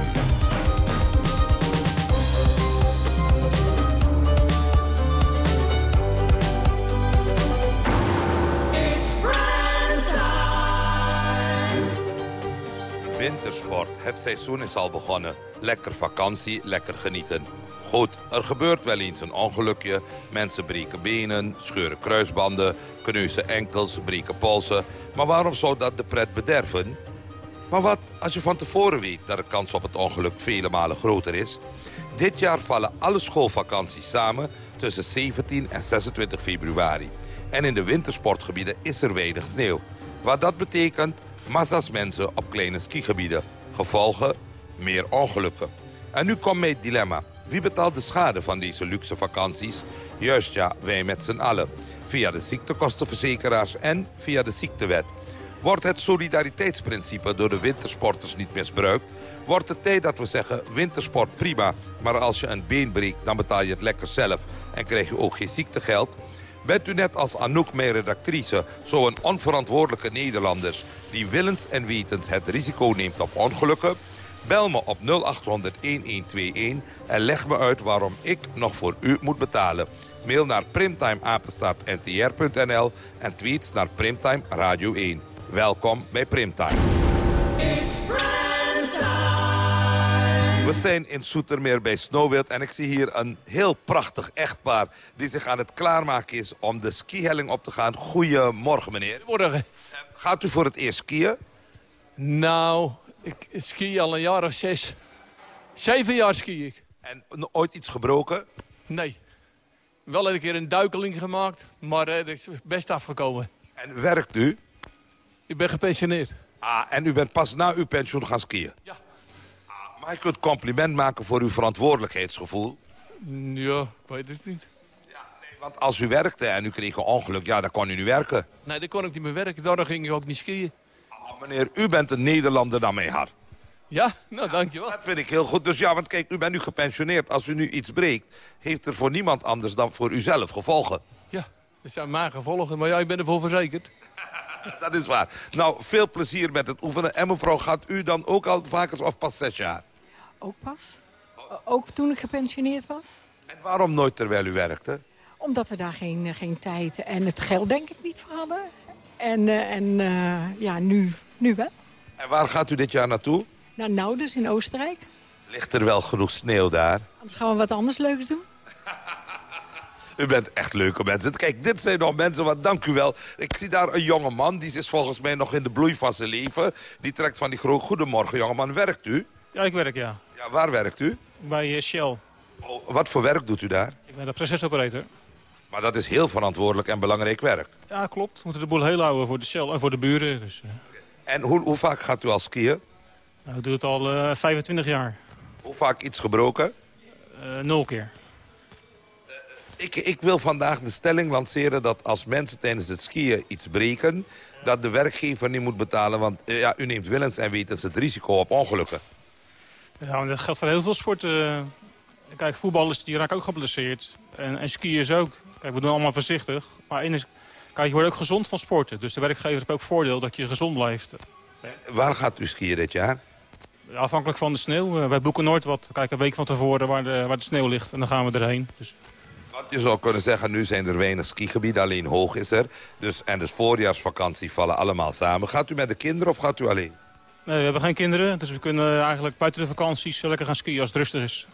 Wintersport. Het seizoen is al begonnen. Lekker vakantie, lekker genieten. Goed, er gebeurt wel eens een ongelukje. Mensen breken benen, scheuren kruisbanden, kneuzen enkels, breken polsen. Maar waarom zou dat de pret bederven? Maar wat als je van tevoren weet dat de kans op het ongeluk vele malen groter is? Dit jaar vallen alle schoolvakanties samen tussen 17 en 26 februari. En in de wintersportgebieden is er weinig sneeuw. Wat dat betekent, massa's mensen op kleine skigebieden. Gevolgen, meer ongelukken. En nu komt mijn dilemma. Wie betaalt de schade van deze luxe vakanties? Juist ja, wij met z'n allen. Via de ziektekostenverzekeraars en via de ziektewet. Wordt het solidariteitsprincipe door de wintersporters niet misbruikt? Wordt het tijd dat we zeggen, wintersport prima... maar als je een been breekt, dan betaal je het lekker zelf... en krijg je ook geen ziektegeld? Bent u net als Anouk, mijn redactrice, zo'n onverantwoordelijke Nederlanders... die willens en wetens het risico neemt op ongelukken? Bel me op 0800-1121 en leg me uit waarom ik nog voor u moet betalen. Mail naar primtimeapenstaartntr.nl en tweets naar Primtime Radio 1. Welkom bij Primtime. We zijn in Soetermeer bij Snowwild en ik zie hier een heel prachtig echtpaar... die zich aan het klaarmaken is om de skihelling op te gaan. Goedemorgen, meneer. Goedemorgen. Gaat u voor het eerst skiën? Nou, ik ski al een jaar of zes. Zeven jaar ski ik. En ooit iets gebroken? Nee. Wel een keer een duikeling gemaakt, maar uh, dat is best afgekomen. En werkt u? Ik ben gepensioneerd. Ah, en u bent pas na uw pensioen gaan skiën? Ja. Ah, maar ik kunt compliment maken voor uw verantwoordelijkheidsgevoel? Ja, ik weet het niet. Ja, nee, want als u werkte en u kreeg een ongeluk, ja, dan kon u niet werken. Nee, dan kon ik niet meer werken. Daarom ging ik ook niet skiën meneer, u bent een Nederlander naar mijn hart. Ja, nou dankjewel. Dat vind ik heel goed. Dus ja, want kijk, u bent nu gepensioneerd. Als u nu iets breekt, heeft er voor niemand anders dan voor uzelf gevolgen. Ja, dat zijn maar gevolgen, maar ja, ik ben ervoor verzekerd. *laughs* Dat is waar. Nou, veel plezier met het oefenen. En mevrouw, gaat u dan ook al vaker of pas zes jaar? Ook pas. Ook toen ik gepensioneerd was. En waarom nooit terwijl u werkte? Omdat we daar geen, eh, geen tijd en het geld denk ik niet voor hadden. En, uh, en uh, ja, nu, nu wel. En waar gaat u dit jaar naartoe? Naar Nauders in Oostenrijk. Ligt er wel genoeg sneeuw daar? Anders gaan we wat anders leuks doen. U bent echt leuke mensen. Kijk, dit zijn nog mensen, wat dank u wel. Ik zie daar een jonge man, die is volgens mij nog in de bloei van zijn leven. Die trekt van die groep. Goedemorgen, jongeman. Werkt u? Ja, ik werk, ja. Ja, waar werkt u? Bij uh, Shell. Oh, wat voor werk doet u daar? Ik ben de procesoperator. Maar dat is heel verantwoordelijk en belangrijk werk. Ja, klopt. We moeten de boel heel houden voor de Shell en voor de buren. Dus, uh... En hoe, hoe, vaak gaat u al skiën? Nou, ik doe het al uh, 25 jaar. Hoe vaak iets gebroken? nul keer. Ik, ik, wil vandaag de stelling lanceren dat als mensen tijdens het skiën iets breken... dat de werkgever niet moet betalen, want ja, u neemt willens en wetens het risico op ongelukken. Ja, dat geldt voor heel veel sporten. Kijk, voetballers die raken ook geblesseerd. En, en skiërs ook. Kijk, we doen allemaal voorzichtig. Maar kijk, je wordt ook gezond van sporten. Dus de werkgever heeft ook voordeel dat je gezond blijft. Waar gaat u skiën dit jaar? Afhankelijk van de sneeuw. Wij boeken nooit wat. Kijk, een week van tevoren waar de, waar de sneeuw ligt. En dan gaan we erheen. Dus... Want je zou kunnen zeggen, nu zijn er weinig skigebieden, alleen hoog is er. Dus, en de voorjaarsvakantie vallen allemaal samen. Gaat u met de kinderen of gaat u alleen? Nee, we hebben geen kinderen, dus we kunnen eigenlijk buiten de vakanties lekker gaan skiën als het rustig is.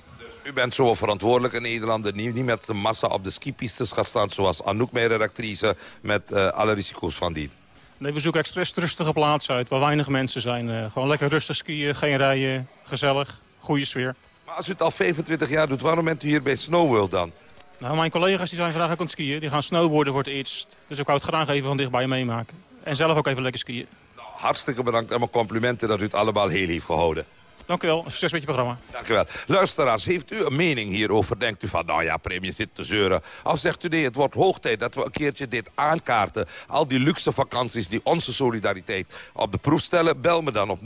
U bent zo verantwoordelijk in Nederland, niet, niet met de massa op de skipistes gaan staan... zoals Anouk, mijn redactrice, met uh, alle risico's van die. Nee, we zoeken expres rustige plaatsen uit waar weinig mensen zijn. Uh, gewoon lekker rustig skiën, geen rijden, gezellig, goede sfeer. Maar als u het al 25 jaar doet, waarom bent u hier bij Snowworld dan? Nou, mijn collega's die zijn vandaag ook aan het skiën. Die gaan snowboarden voor het eerst. Dus ik wou het graag even van dichtbij meemaken. En zelf ook even lekker skiën. Nou, hartstikke bedankt en mijn complimenten dat u het allemaal heel heeft gehouden. Dank u wel. Succes met je programma. Dank u wel. Luisteraars, heeft u een mening hierover? Denkt u van, nou ja, premie zit te zeuren. Of zegt u nee, het wordt hoog tijd dat we een keertje dit aankaarten. Al die luxe vakanties die onze solidariteit op de proef stellen. Bel me dan op 0800-1121.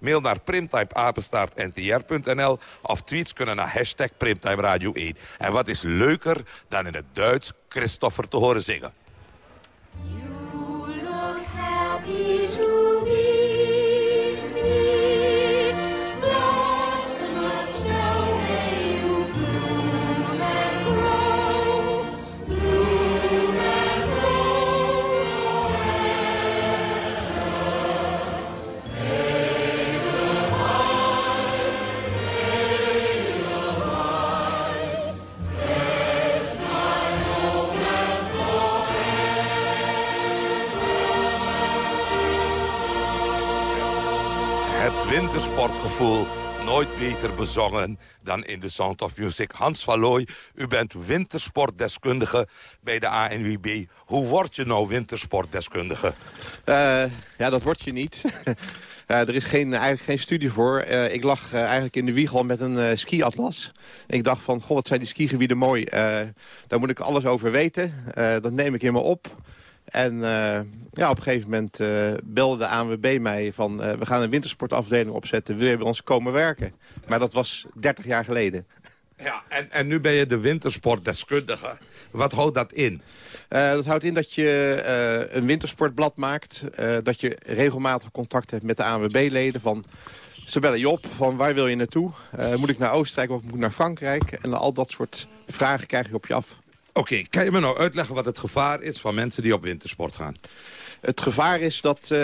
Mail naar primtypeapenstaartntr.nl. Of tweets kunnen naar hashtag Primtime Radio 1. En wat is leuker dan in het Duits Christopher te horen zingen? You look happy to wintersportgevoel nooit beter bezongen dan in de Sound of Music. Hans van Looy, u bent wintersportdeskundige bij de ANWB. Hoe word je nou wintersportdeskundige? Uh, ja, dat word je niet. Uh, *laughs* er is geen, eigenlijk geen studie voor. Uh, ik lag eigenlijk in de wiegel met een skiatlas. Ik dacht van, goh, wat zijn die skigebieden mooi. daar moet ik alles over weten. dat neem ik in me op. En uh, ja, op een gegeven moment uh, belde de ANWB mij van... Uh, we gaan een wintersportafdeling opzetten, wil je bij ons komen werken? Maar dat was 30 jaar geleden. Ja, en, en nu ben je de wintersportdeskundige. Wat houdt dat in? dat houdt in dat je een wintersportblad maakt. dat je regelmatig contact hebt met de ANWB-leden van... Ze bellen je op van waar wil je naartoe? moet ik naar Oostenrijk of moet ik naar Frankrijk? En al dat soort vragen krijg je op je af. Oké, kan je me nou uitleggen wat het gevaar is van mensen die op wintersport gaan? Het gevaar is dat, uh,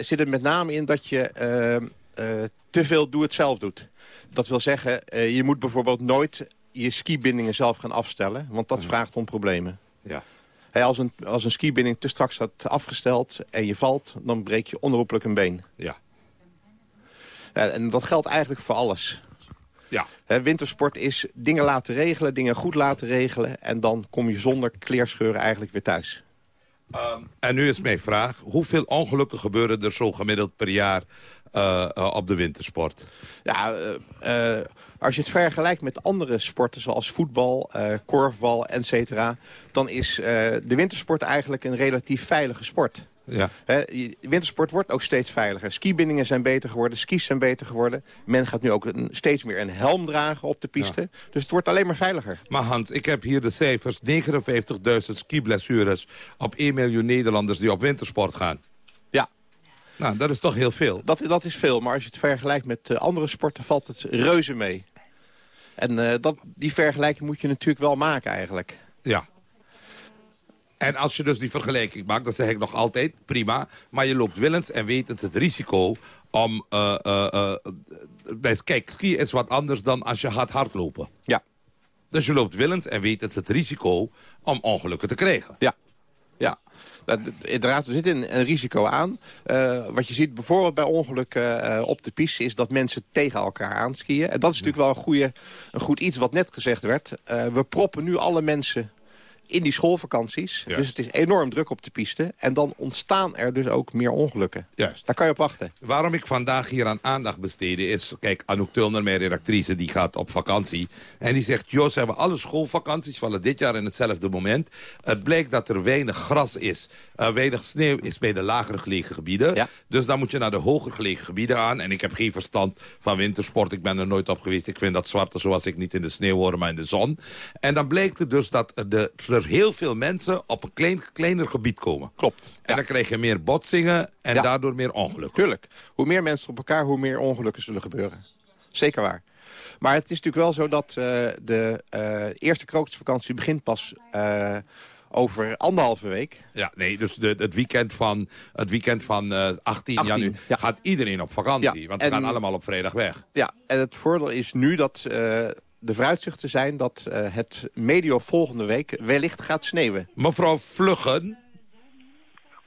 zit er met name in dat je uh, uh, te veel doe-het-zelf doet. Dat wil zeggen, je moet bijvoorbeeld nooit je skibindingen zelf gaan afstellen. Want dat vraagt om problemen. Ja. Hey, als, een, als een skibinding te strak staat afgesteld en je valt... dan breek je onherroepelijk een been. Ja. en dat geldt eigenlijk voor alles. Ja. He, wintersport is dingen laten regelen, dingen goed laten regelen... en dan kom je zonder kleerscheuren eigenlijk weer thuis. Um, en nu is mijn vraag. Hoeveel ongelukken gebeuren er zo gemiddeld per jaar uh, uh, op de wintersport? Ja, uh, als je het vergelijkt met andere sporten zoals voetbal, korfbal, et cetera... dan is de wintersport eigenlijk een relatief veilige sport. Ja. Hè, wintersport wordt ook steeds veiliger. Skibindingen zijn beter geworden, skis zijn beter geworden. Men gaat nu ook een, steeds meer een helm dragen op de piste. Dus het wordt alleen maar veiliger. Maar Hans, ik heb hier de cijfers. 59.000 skiblessures op 1 miljoen Nederlanders die op wintersport gaan. Ja. Nou, dat is toch heel veel. Dat, dat is veel, maar als je het vergelijkt met eh, andere sporten valt het reuze mee. En eh, dat, die vergelijking moet je natuurlijk wel maken eigenlijk. Ja. En als je dus die vergelijking maakt, dan zeg ik nog altijd prima. Maar je loopt willens en wetens het risico om... eh, eh, eh, bij- kijk, skiën is wat anders dan als je gaat hardlopen. Ja. Dus je loopt willens en wetens het risico om ongelukken te krijgen. Ja. Ja. Inderdaad, er zit een, een risico aan. Wat je ziet bijvoorbeeld bij ongelukken op de piste... is dat mensen tegen elkaar aanskiën. En dat is natuurlijk wel een, goede, een goed iets wat net gezegd werd. We proppen nu alle mensen in die schoolvakanties. Ja. Dus het is enorm druk op de piste. En dan ontstaan er dus ook meer ongelukken. Juist. Daar kan je op wachten. Waarom ik vandaag hier aan aandacht besteden is... Kijk, Anouk Tulner, mijn redactrice, die gaat op vakantie. En die zegt, Jos, hebben alle schoolvakanties vallen dit jaar in hetzelfde moment. Het blijkt dat er weinig gras is. eh, weinig sneeuw is bij de lager gelegen gebieden. Dus dan moet je naar de hoger gelegen gebieden aan. En ik heb geen verstand van wintersport. Ik ben er nooit op geweest. Ik vind dat zwarte zoals ik niet in de sneeuw hoor, maar in de zon. En dan blijkt het dus dat de, er heel veel mensen op een klein, kleiner gebied komen. Klopt. En dan krijg je meer botsingen en Ja. daardoor meer ongelukken. Tuurlijk. Hoe meer mensen op elkaar, hoe meer ongelukken zullen gebeuren. Zeker waar. Maar het is natuurlijk wel zo dat eh, de eh, eerste krokusvakantie begint pas eh, over anderhalve week. Ja, nee, dus de, het weekend van, het weekend van eh 18, 18, januari gaat iedereen op vakantie. Ja, Want ze en- gaan allemaal op vrijdag weg. Ja, en het voordeel is nu dat de vooruitzichten zijn... dat eh, het medio volgende week wellicht gaat sneeuwen. Mevrouw Vluggen,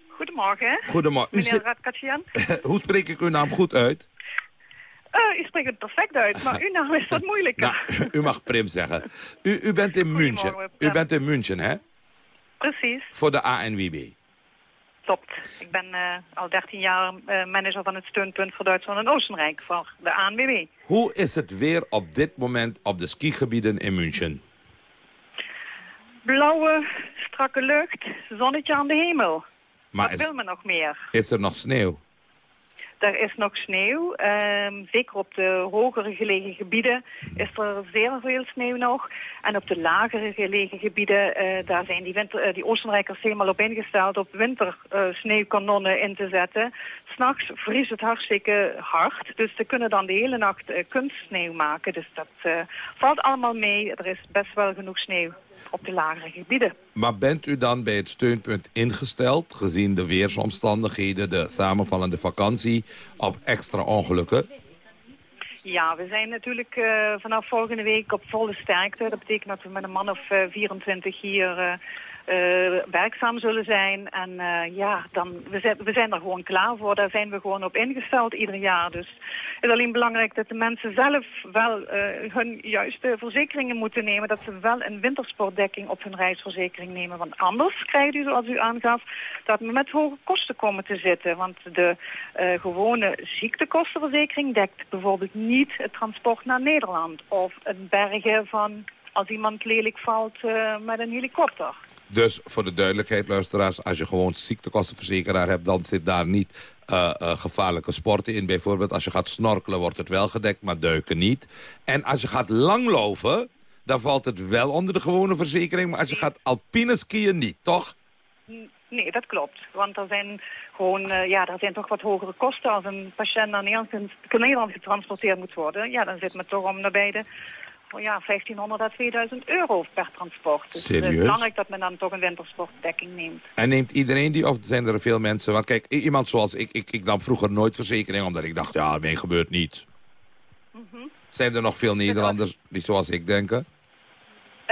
Goedemorgen. Goedemorgen. U Meneer *laughs* hoe spreek ik uw naam goed uit? Eh, u spreekt het perfect uit, maar uw naam is wat moeilijker. *laughs* Nou, u mag Prim zeggen. U, u bent in München. U bent in München, hè? Precies, Voor de ANWB. klopt. Ik ben eh, al 13 jaar eh, manager van het steunpunt voor Duitsland en Oostenrijk voor de ANWB. Hoe is het weer op dit moment op de skigebieden in München? Blauwe, strakke lucht, zonnetje aan de hemel. Maar Wat is, wil men nog meer? is er nog sneeuw? Er is nog sneeuw. Ehm, zeker op de hogere gelegen gebieden is er zeer veel sneeuw nog. En op de lagere gelegen gebieden, eh, daar zijn die, winter, eh, die Oostenrijkers helemaal op ingesteld op wintersneeuwkanonnen in te zetten. S'nachts vriest het hartstikke hard. Dus ze kunnen dan de hele nacht eh, kunstsneeuw maken. Dus dat valt allemaal mee. Er is best wel genoeg sneeuw op de lagere gebieden. Maar bent u dan bij het steunpunt ingesteld, gezien de weersomstandigheden, de samenvallende vakantie, op extra ongelukken? Ja, we zijn natuurlijk eh, vanaf volgende week op volle sterkte. Dat betekent dat we met een man of eh, 24 hier eh, eh, werkzaam zullen zijn. En eh, ja, dan, we, zijn, we zijn er gewoon klaar voor. Daar zijn we gewoon op ingesteld ieder jaar. Dus het is alleen belangrijk dat de mensen zelf wel eh, hun juiste verzekeringen moeten nemen. Dat ze wel een wintersportdekking op hun reisverzekering nemen. Want anders krijgt u, zoals u aangaf, dat we met hoge kosten komen te zitten. Want de eh, gewone ziektekostenverzekering dekt bijvoorbeeld niet het transport naar Nederland. Of het bergen van als iemand lelijk valt eh, met een helikopter. Dus voor de duidelijkheid, luisteraars, als je gewoon ziektekostenverzekeraar hebt... dan zit daar niet eh, eh, gevaarlijke sporten in. Bijvoorbeeld als je gaat snorkelen wordt het wel gedekt, maar duiken niet. En als je gaat langlopen, dan valt het wel onder de gewone verzekering... maar als je gaat alpine skiën niet, toch? Nee, dat klopt. Want er zijn gewoon, eh, ja, er zijn toch wat hogere kosten als een patiënt naar Nederland, naar Nederland getransporteerd moet worden. Ja, dan zit men toch om nabij de oh ja, 1500 à 2000 euro per transport. Dus het is belangrijk dat men dan toch een wintersportdekking neemt. En neemt iedereen die, of zijn er veel mensen... Want kijk, iemand zoals ik, ik, ik nam vroeger nooit verzekering... omdat ik dacht, ja, nee, gebeurt niets. Zijn er nog veel Nederlanders die zoals ik denken?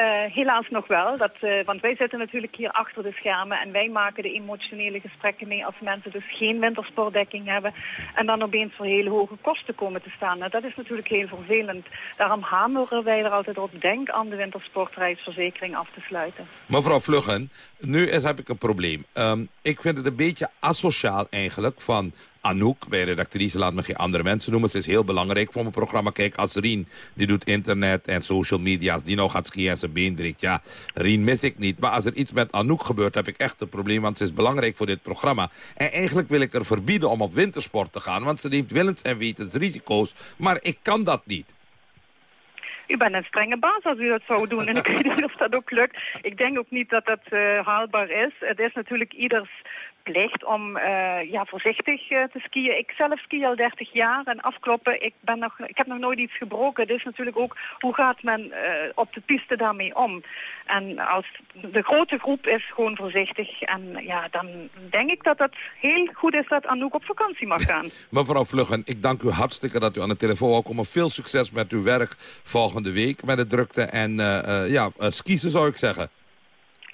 Eh, helaas nog wel, dat, eh, want wij zitten natuurlijk hier achter de schermen en wij maken de emotionele gesprekken mee als mensen dus geen wintersportdekking hebben en dan opeens voor hele hoge kosten komen te staan. Nou, dat is natuurlijk heel vervelend. Daarom hameren wij er altijd op, denk aan de wintersportreisverzekering af te sluiten. Mevrouw Vluggen, nu heb ik een probleem. Ehm, ik vind het een beetje asociaal eigenlijk van Anouk, mijn redactrice, laat me geen andere mensen noemen. Ze is heel belangrijk voor mijn programma. Kijk, als Rien, die doet internet en social media. Als die nou gaat skiën en zijn been breekt, ja, Rien mis ik niet. Maar als er iets met Anouk gebeurt, heb ik echt een probleem. Want ze is belangrijk voor dit programma. En eigenlijk wil ik er verbieden om op wintersport te gaan. Want ze neemt willens en wetens risico's. Maar ik kan dat niet. U bent een strenge baas als u dat zou doen. En ik weet niet of dat ook lukt. Ik denk ook niet dat dat eh, haalbaar is. Het is natuurlijk ieders plicht om eh, ja, voorzichtig eh, te skiën. Ik zelf ski al 30 jaar en afkloppen, ik, ben nog, ik heb nog nooit iets gebroken. Dus natuurlijk ook, hoe gaat men eh, op de piste daarmee om? En als de grote groep is gewoon voorzichtig. En ja, dan denk ik dat het heel goed is dat Anouk op vakantie mag gaan. *laughs* Mevrouw Vluggen, ik dank u hartstikke dat u aan de telefoon wou komen. Veel succes met uw werk volgende week met de drukte. En ja, skiezen zou ik zeggen.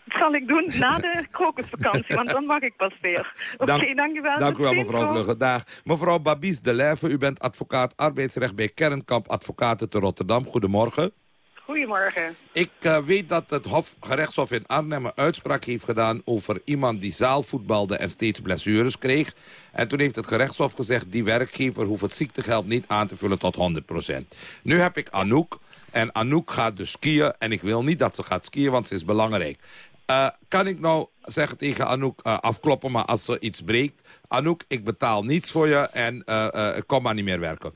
Dat zal ik doen na de krokusvakantie, want dan mag ik pas weer. Oké, Dank- dank u wel. Dank u wel, mevrouw. Dag. Mevrouw Babis de Leve, u bent advocaat arbeidsrecht bij Kernkamp Advocaten te Rotterdam. Goedemorgen. Goedemorgen. Ik eh, weet dat het Hof, gerechtshof in Arnhem een uitspraak heeft gedaan... over iemand die zaalvoetbalde en steeds blessures kreeg. En toen heeft het gerechtshof gezegd... die werkgever hoeft het ziektegeld niet aan te vullen tot 100%. Nu heb ik Anouk. En Anouk gaat dus skiën. En ik wil niet dat ze gaat skiën, want ze is belangrijk. Eh, kan ik nou zeggen tegen Anouk eh, afkloppen, maar als ze iets breekt... Anouk, ik betaal niets voor je en eh, eh, kom maar niet meer werken.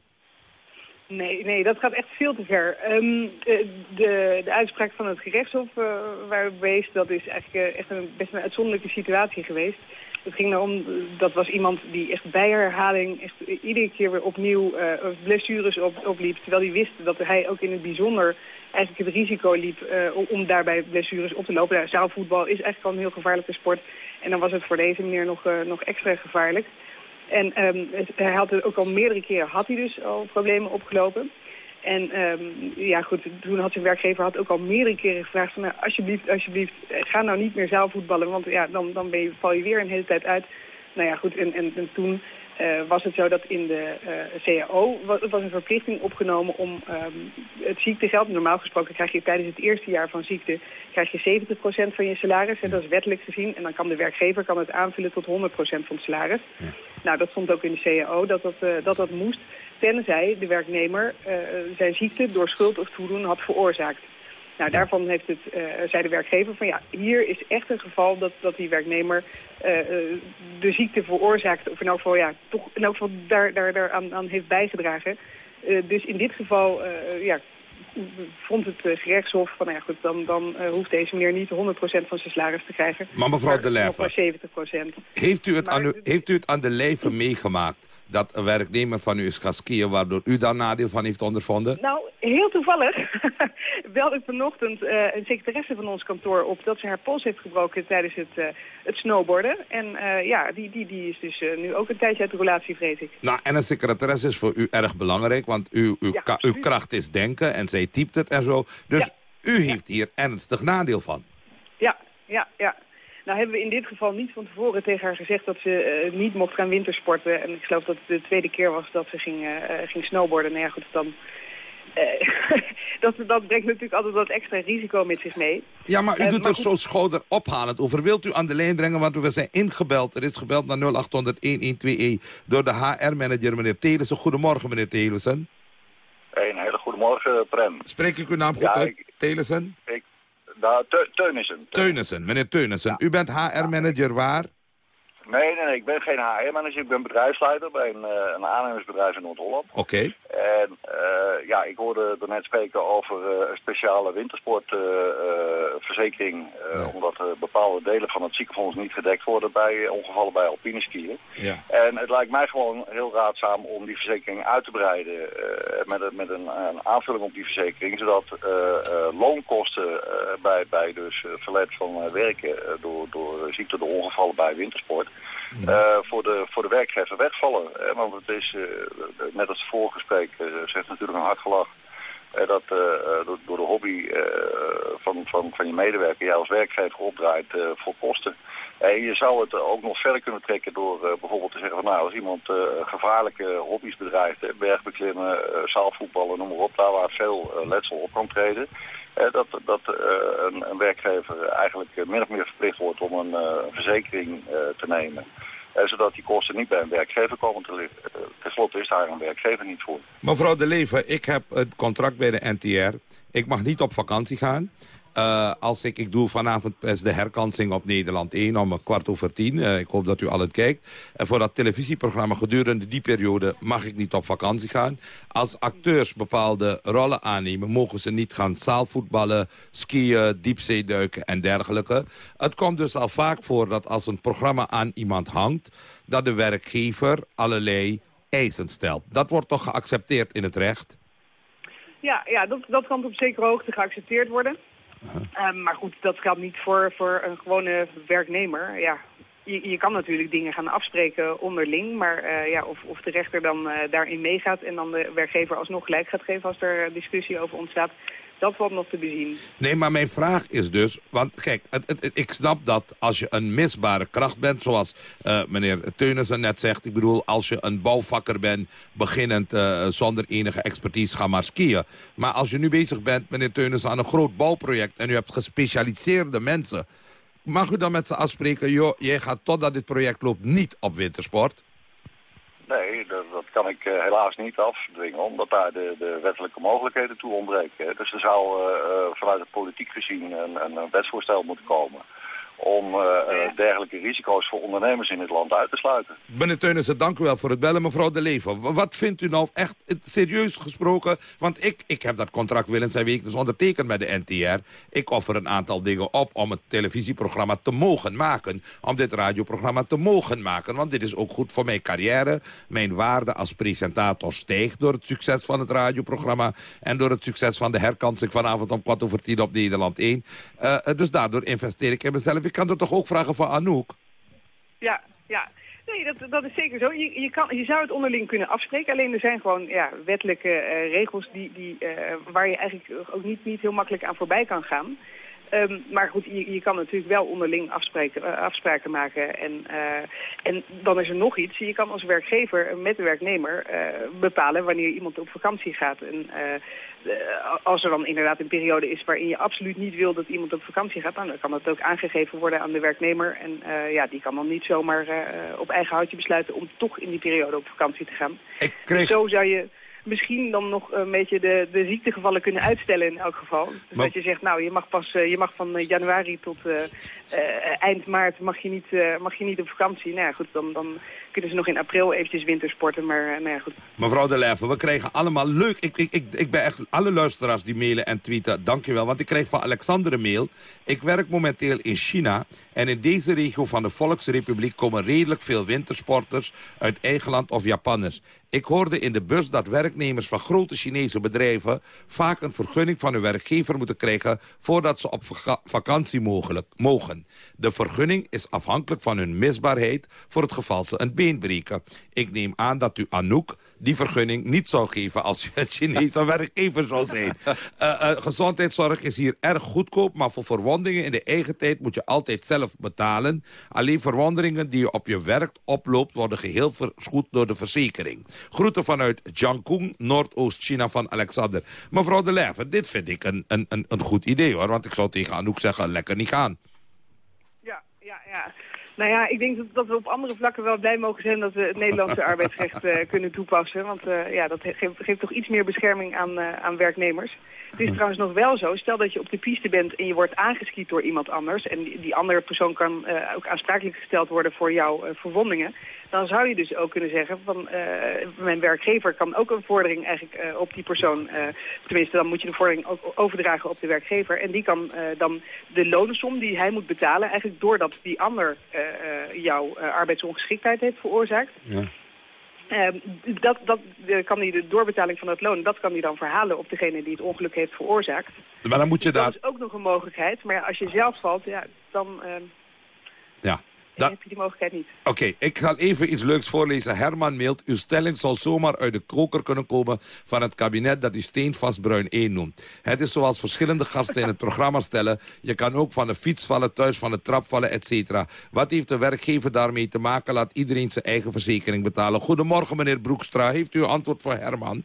Nee, nee, dat gaat echt veel te ver. Ehm, de, de, uitspraak van het gerechtshof waar we geweest, dat is eigenlijk echt een best een uitzonderlijke situatie geweest. Het ging erom, dat was iemand die echt bij herhaling echt iedere keer weer opnieuw blessures op, opliep. Terwijl hij wist dat hij ook in het bijzonder eigenlijk het risico liep eh, om- daarbij blessures op te lopen. Nou, zaalvoetbal is eigenlijk al een heel gevaarlijke sport. En dan was het voor deze meneer nog, eh, nog extra gevaarlijk. En ehm, hij had het ook al meerdere keren had hij dus al problemen opgelopen. En ehm, ja goed, toen had zijn werkgever had ook al meerdere keren gevraagd van nou, alsjeblieft, alsjeblieft, eh, ga nou niet meer zaalvoetballen, want ja, dan, dan ben je, val je weer een hele tijd uit. Nou ja goed, en, en toen eh, was het zo dat in de eh, CAO was, was een verplichting opgenomen om ehm, het ziektegeld, normaal gesproken krijg je tijdens het eerste jaar van ziekte, krijg je 70% van je salaris, en dat is wettelijk gezien, en dan kan de werkgever kan het aanvullen tot 100% van het salaris. Nou, dat stond ook in de CAO dat dat, eh, dat, dat moest, tenzij de werknemer zijn ziekte door schuld of toedoen had veroorzaakt. Nou, daarvan heeft het, eh, zei de werkgever van ja, hier is echt een geval dat, dat die werknemer eh, eh, de ziekte veroorzaakt, of in elk geval, ja, toch in elk geval daar, daar, daar aan, aan heeft bijgedragen. Dus in dit geval, ja, vond het gerechtshof van, nou ja goed, dan, dan hoeft deze meneer niet 100% van zijn salaris te krijgen. Maar mevrouw De maar 70%. Heeft u, het Maar aan, u, heeft u het aan de lijve meegemaakt dat een werknemer van u is gaan skiën... waardoor u daar nadeel van heeft ondervonden? Nou, heel toevallig *laughs* belde ik vanochtend eh, een secretaresse van ons kantoor op dat ze haar pols heeft gebroken tijdens het, eh, het snowboarden. En eh, ja, die, die, die is dus nu ook een tijdje uit de relatie, vrees ik. Nou, en een secretaresse is voor u erg belangrijk... want uw, uw, uw kracht is denken en zij typt het en zo. Dus u heeft hier ernstig nadeel van. Ja, ja, ja. Nou hebben we in dit geval niet van tevoren tegen haar gezegd dat ze eh, niet mocht gaan wintersporten. En ik geloof dat het de tweede keer was dat ze ging, eh, eh, ging snowboarden. Nou ja, goed, dan... eh, *laughs* dat, dat brengt natuurlijk altijd wat extra risico met zich mee. Ja, maar u doet maar er goed. zo schouder ophalend over. Wilt u aan de lijn brengen, want we zijn ingebeld. Er is gebeld naar 0800-1121 door de HR-manager, meneer Telissen. Goedemorgen, meneer Telissen. Een hele goede morgen, Prem. Spreek ik uw naam goed Ja, uit, ik- Telissen? Ik, Teunissen. Teunissen, meneer Teunissen. U bent HR-manager waar? Nee, nee, nee, ik ben geen HR-manager. Ik ben bedrijfsleider bij een, eh, een aannemersbedrijf in Noord-Holland. Oké. En eh, ja, ik hoorde er net spreken over eh, een speciale wintersportverzekering. Omdat bepaalde delen van het ziekenfonds niet gedekt worden bij ongevallen bij alpine skiën. Ja. En het lijkt mij gewoon heel raadzaam om die verzekering uit te breiden met, een, met een, een aanvulling op die verzekering. Zodat loonkosten bij, bij dus verlet van werken door, door ziekte, door ongevallen bij wintersport. Eh, voor, de, voor de werkgever wegvallen. Eh, want het is, eh, net als vorige gesprek, eh, zegt natuurlijk een hard gelach. dat door, door de hobby van, van, van je medewerker jij als werkgever opdraait voor kosten. En je zou het ook nog verder kunnen trekken door bijvoorbeeld te zeggen van nou als iemand gevaarlijke hobby's bedrijft, bergbeklimmen, eh, zaalvoetballen, noem maar op, daar waar veel letsel op kan treden. Eh, dat dat eh, een, een werkgever eigenlijk eh, min of meer verplicht wordt om een verzekering te nemen. Zodat die kosten niet bij een werkgever komen te liggen. Ten slotte is daar een werkgever niet voor. Mevrouw De Leven, ik heb het contract bij de NTR. Ik mag niet op vakantie gaan. Uh, als ik, ik doe vanavond de herkansing op Nederland 1 om een kwart over tien. Uh, ik hoop dat u al het kijkt. En voor dat televisieprogramma gedurende die periode mag ik niet op vakantie gaan. Als acteurs bepaalde rollen aannemen, mogen ze niet gaan zaalvoetballen, skiën, diepzeeduiken en dergelijke. Het komt dus al vaak voor dat als een programma aan iemand hangt, dat de werkgever allerlei eisen stelt. Dat wordt toch geaccepteerd in het recht? Ja, ja dat, dat kan op zekere hoogte geaccepteerd worden. Um, maar goed, dat geldt niet voor, voor een gewone werknemer. Ja, je, je kan natuurlijk dingen gaan afspreken onderling. Maar uh, ja, of, of de rechter dan uh, daarin meegaat en dan de werkgever alsnog gelijk gaat geven als er discussie over ontstaat. Dat valt nog te bezien. Nee, maar mijn vraag is dus... Want kijk, het, ik snap dat als je een misbare kracht bent... zoals uh, meneer Teunissen net zegt... ik bedoel, als je een bouwvakker bent... beginnend uh, zonder enige expertise, ga maar. Maar als je nu bezig bent, meneer Teunissen... aan een groot bouwproject... en u hebt gespecialiseerde mensen... mag u dan met ze afspreken... joh, jij gaat totdat dit project loopt niet op wintersport... Nee, dat, dat kan ik uh, helaas niet afdwingen, omdat daar de, de wettelijke mogelijkheden toe ontbreken. Dus er zou uh, vanuit het politiek gezien een, een wetsvoorstel moeten komen om uh, dergelijke risico's voor ondernemers in het land uit te sluiten. Meneer Teunissen, dank u wel voor het bellen. Mevrouw De Leven, wat vindt u nou echt serieus gesproken? Want ik, ik heb dat contract willens en week dus ondertekend met de NTR. Ik offer een aantal dingen op om het televisieprogramma te mogen maken. Om dit radioprogramma te mogen maken. Want dit is ook goed voor mijn carrière. Mijn waarde als presentator stijgt door het succes van het radioprogramma... en door het succes van de herkansing vanavond om kwart over tien op Nederland 1. Uh, dus daardoor investeer ik in mezelf ik kan dat toch ook vragen van Anouk? Ja, ja. Nee, dat, dat is zeker zo. Je, je, kan, je zou het onderling kunnen afspreken. Alleen er zijn gewoon ja, wettelijke uh, regels die, die, uh, waar je eigenlijk ook niet, niet heel makkelijk aan voorbij kan gaan. Um, maar goed, je, kan natuurlijk wel onderling afspreken, uh, afspraken maken. En, en dan is er nog iets. Je kan als werkgever met de werknemer bepalen wanneer iemand op vakantie gaat. En als er dan inderdaad een periode is waarin je absoluut niet wil dat iemand op vakantie gaat, dan kan dat ook aangegeven worden aan de werknemer. En uh, ja, die kan dan niet zomaar uh, op eigen houtje besluiten om toch in die periode op vakantie te gaan. Ik kreeg... Dus zo zou je misschien dan nog een beetje de, de ziektegevallen kunnen uitstellen in elk geval. Dus maar... dat je zegt, nou, je mag pas je mag van januari tot eind maart mag je, niet, mag je niet op vakantie. Nou ja, goed, dan, dan kunnen ze nog in april eventjes wintersporten, maar nou ja, goed. Mevrouw De Leffe, we krijgen allemaal leuk... Ik, ik, ik, ik ben echt alle luisteraars die mailen en tweeten, dankjewel. Want ik krijg van Alexander een mail. Ik werk momenteel in China en in deze regio van de Volksrepubliek komen redelijk veel wintersporters uit eigen land of Japanners. Ik hoorde in de bus dat werknemers van grote Chinese bedrijven vaak een vergunning van hun werkgever moeten krijgen voordat ze op vakantie mogelijk, mogen. De vergunning is afhankelijk van hun misbaarheid voor het geval ze een been. Ik neem aan dat u Anouk die vergunning niet zou geven als u een Chinese *laughs* werkgever zou zijn. Uh, uh, gezondheidszorg is hier erg goedkoop, maar voor verwondingen in de eigen tijd moet je altijd zelf betalen. Alleen verwondingen die je op je werk oploopt worden geheel vergoed door de verzekering. Groeten vanuit Jiangkong, Noordoost-China van Alexander. Mevrouw de Leve, dit vind ik een, een, een goed idee hoor, want ik zou tegen Anouk zeggen, lekker niet gaan. Ja, ja, ja. Nou ja, ik denk dat, dat, we op andere vlakken wel blij mogen zijn dat we het Nederlandse *laughs* arbeidsrecht uh, kunnen toepassen. Want uh, ja, dat geeft, geeft, toch iets meer bescherming aan, uh, aan werknemers. Het is trouwens nog wel zo, stel dat je op de piste bent en je wordt aangeskiet door iemand anders... en die, die andere persoon kan ook aansprakelijk gesteld worden voor jouw verwondingen... dan zou je dus ook kunnen zeggen van mijn werkgever kan ook een vordering eigenlijk op die persoon... tenminste, dan moet je de vordering ook overdragen op de werkgever... en die kan dan de loonsom die hij moet betalen eigenlijk doordat die ander jouw arbeidsongeschiktheid heeft veroorzaakt. Ja. Uh, dat, dat kan hij de doorbetaling van het loon, dat kan hij dan verhalen op degene die het ongeluk heeft veroorzaakt. Maar dan moet je dus daar... Dat is ook nog een mogelijkheid, maar als je zelf valt, ja, dan... Ehm, ja. Dan heb je die mogelijkheid niet. Oké, okay, ik ga even iets leuks voorlezen. Herman mailt, uw stelling zal zomaar uit de koker kunnen komen van het kabinet dat u steenvast bruin 1 noemt. Het is zoals verschillende gasten in het *laughs* programma stellen. Je kan ook van de fiets vallen, thuis van de trap vallen, et cetera. Wat heeft de werkgever daarmee te maken? Laat iedereen zijn eigen verzekering betalen. Goedemorgen, meneer Broekstra. Heeft u een antwoord voor Herman?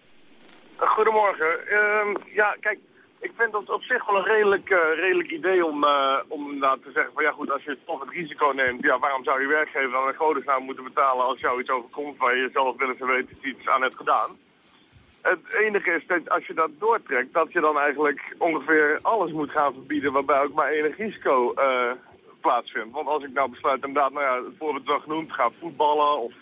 Goedemorgen. Uh, ja, kijk, ik vind het op zich wel een redelijk, eh, redelijk idee om, eh, om inderdaad te zeggen van ja goed, als je toch het risico neemt, ja waarom zou je werkgever dan een godesnaam moeten betalen als jou iets overkomt waar je zelf willen en weten iets aan hebt gedaan? Het enige is dat als je dat doortrekt, dat je dan eigenlijk ongeveer alles moet gaan verbieden waarbij ook maar enig risico eh, plaatsvindt. Want als ik nou besluit inderdaad, nou ja, het voorbeeld wel genoemd, ga voetballen of,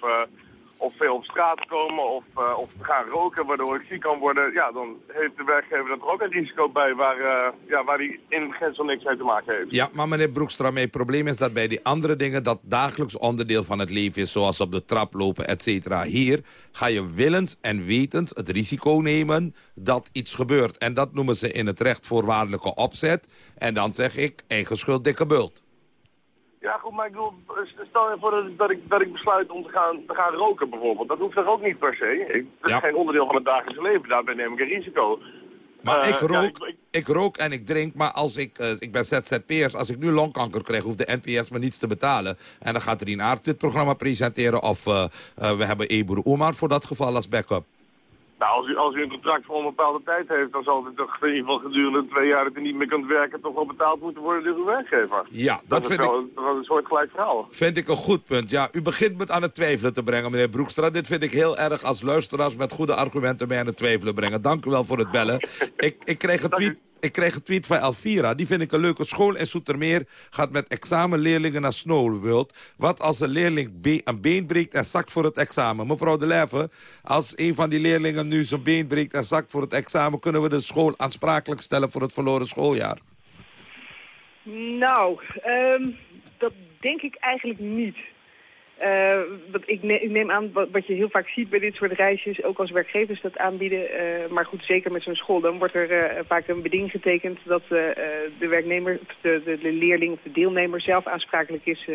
of veel op straat komen of, eh, of gaan roken waardoor ik ziek kan worden, ja, dan heeft de werkgever er ook een risico bij waar, eh ja, waar die in beginsel niks mee te maken heeft. Ja, maar meneer Broekstra, mijn probleem is dat bij die andere dingen... dat dagelijks onderdeel van het leven is, zoals op de trap lopen, et cetera. Hier ga je willens en wetens het risico nemen dat iets gebeurt. En dat noemen ze in het recht voorwaardelijke opzet. En dan zeg ik, eigen schuld, dikke bult. Ja, goed, maar ik bedoel, stel je voor dat ik, dat ik, dat ik besluit om te gaan, te gaan roken bijvoorbeeld. Dat hoeft toch ook niet per se? Ik, dat is geen onderdeel van het dagelijks leven, daarbij neem ik een risico. Maar Eh, ik, ja, rook, ik, rook en ik drink, maar als ik, eh, ik ben ZZP'ers, als ik nu longkanker krijg, hoeft de NPS me niets te betalen. En dan gaat Rien Aert dit programma presenteren of eh, we hebben Ebru Omar voor dat geval als backup. Nou, als u, als u een contract voor een bepaalde tijd heeft, dan zal het toch in ieder geval gedurende twee jaar dat u niet meer kunt werken, toch wel betaald moeten worden door uw werkgever. Ja, dat vind wel, dat is een soort gelijk verhaal. Vind ik een goed punt. Ja, u begint me aan het twijfelen te brengen, meneer Broekstra. Dit vind ik heel erg als luisteraars met goede argumenten mij aan het twijfelen brengen. Dank u wel voor het bellen. ik, ik, kreeg een tweet, ik kreeg een tweet van Elvira. Die vind ik een leuke school in Soetermeer. Gaat met examenleerlingen naar Snowworld. Wat als een leerling een been breekt en zakt voor het examen? Mevrouw De Leffe, als een van die leerlingen nu zijn been breekt en zakt voor het examen... kunnen we de school aansprakelijk stellen voor het verloren schooljaar? Nou, ehm, dat denk ik eigenlijk niet. Eh, ik, ne- ik neem aan wat, je heel vaak ziet bij dit soort reisjes, ook als werkgevers dat aanbieden. eh, maar goed, zeker met zo'n school, dan wordt er eh, vaak een beding getekend dat de werknemer, de, de, leerling of de deelnemer zelf aansprakelijk is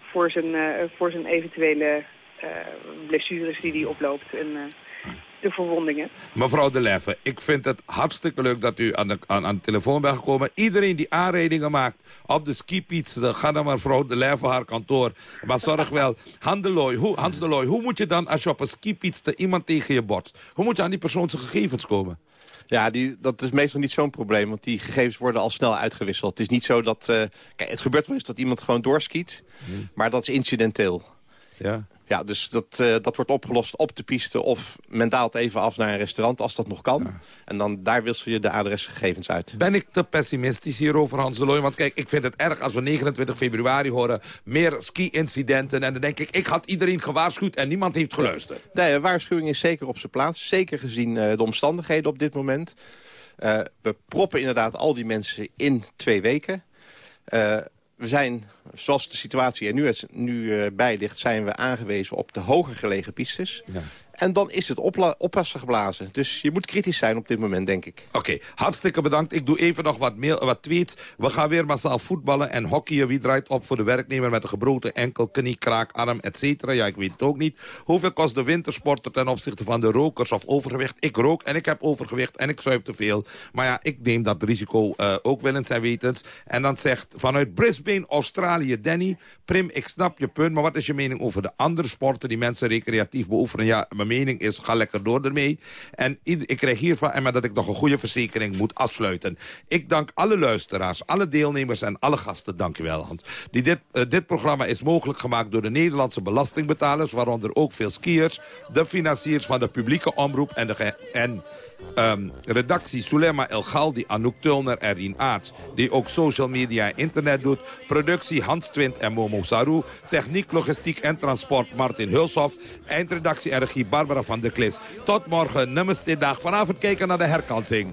voor, zijn, voor zijn eventuele blessures die hij oploopt en de verwondingen. Mevrouw De Leffe, ik vind het hartstikke leuk dat u aan de, aan, aan de telefoon bent gekomen. Iedereen die aanrijdingen maakt op de skipiets, dan ga dan maar mevrouw De Leffe haar kantoor. Maar zorg wel, Han de Looy, hoe, Hans de Looy, hoe moet je dan als je op een skipiets te iemand tegen je botst? Hoe moet je aan die persoon zijn gegevens komen? Ja, die, dat is meestal niet zo'n probleem, want die gegevens worden al snel uitgewisseld. Het is niet zo dat... eh, kijk, het gebeurt wel eens dat iemand gewoon doorskiet, maar dat is incidenteel. Ja. Ja, dus dat, eh, dat wordt opgelost op de piste of men daalt even af naar een restaurant als dat nog kan. En dan daar wissel je de adresgegevens uit. Ben ik te pessimistisch hierover, Hans de Looy? Want kijk, ik vind het erg als we 29 februari horen... meer ski-incidenten en dan denk ik... ik had iedereen gewaarschuwd en niemand heeft geluisterd. Nee, een waarschuwing is zeker op zijn plaats. Zeker gezien eh, de omstandigheden op dit moment. Eh, we proppen inderdaad al die mensen in twee weken. We zijn, zoals de situatie er nu, nu eh, bij ligt... zijn we aangewezen op de hoger gelegen pistes. En dan is het oppassen geblazen. Dus je moet kritisch zijn op dit moment, denk ik. Oké, hartstikke bedankt. Ik doe even nog wat, mail, wat tweets. We gaan weer massaal voetballen en hockeyen. Wie draait op voor de werknemer met een gebroken enkel, knie, kraak, arm, et cetera? Ja, ik weet het ook niet. Hoeveel kost de wintersporter ten opzichte van de rokers of overgewicht? Ik rook en ik heb overgewicht en ik zuip te veel. Maar ja, ik neem dat risico eh, ook willens en wetens. En dan zegt vanuit Brisbane, Australië, Danny... Prim, ik snap je punt, maar wat is je mening over de andere sporten... die mensen recreatief beoefenen? Ja, mijn mening is, ga lekker door ermee. En ik krijg hiervan en maar dat ik nog een goede verzekering moet afsluiten. Ik dank alle luisteraars, alle deelnemers en alle gasten, dank u wel Hans. Die dit, eh, dit programma is mogelijk gemaakt door de Nederlandse belastingbetalers... waaronder ook veel skiers, de financiers van de publieke omroep... en, de en ehm, redactie Sulema El Galdi, Anouk Tulner en Rien Aarts... die ook social media en internet doet. Productie Hans Twint en Momo Saru. Techniek, logistiek en transport Martin Hulshoff. Eindredactie en Barbara van der Klis. Tot morgen, Namaste dag. Vanavond kijken naar de herkansing.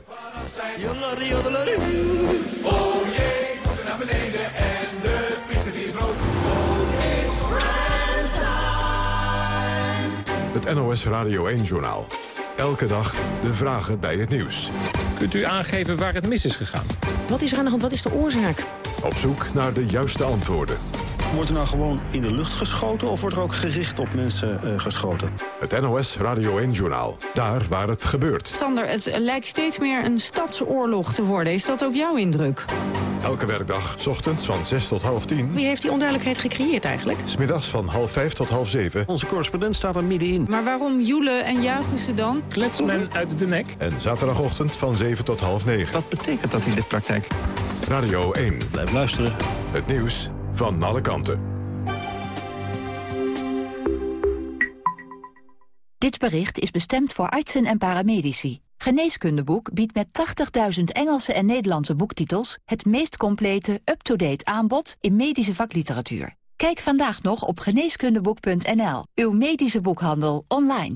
Het NOS Radio 1-journaal. Elke dag de vragen bij het nieuws. Kunt u aangeven waar het mis is gegaan? Wat is er aan de hand? Wat is de oorzaak? Op zoek naar de juiste antwoorden. Wordt er nou gewoon in de lucht geschoten of wordt er ook gericht op mensen eh, geschoten? Het NOS Radio 1-journaal. Daar waar het gebeurt. Sander, het lijkt steeds meer een stadsoorlog te worden. Is dat ook jouw indruk? Elke werkdag, 's ochtends van 6 tot half 10. Wie heeft die onduidelijkheid gecreëerd eigenlijk? Smiddags van half 5 tot half 7. Onze correspondent staat er middenin. Maar waarom joelen en juichen ze dan? Klets men uit de nek. En zaterdagochtend van 7 tot half 9. Wat betekent dat in de praktijk? Radio 1. Blijf luisteren. Het nieuws van alle kanten. Dit bericht is bestemd voor artsen en paramedici. Geneeskundeboek biedt met 80.000 Engelse en Nederlandse boektitels... het meest complete, up-to-date aanbod in medische vakliteratuur. Kijk vandaag nog op geneeskundeboek.nl. Uw medische boekhandel online.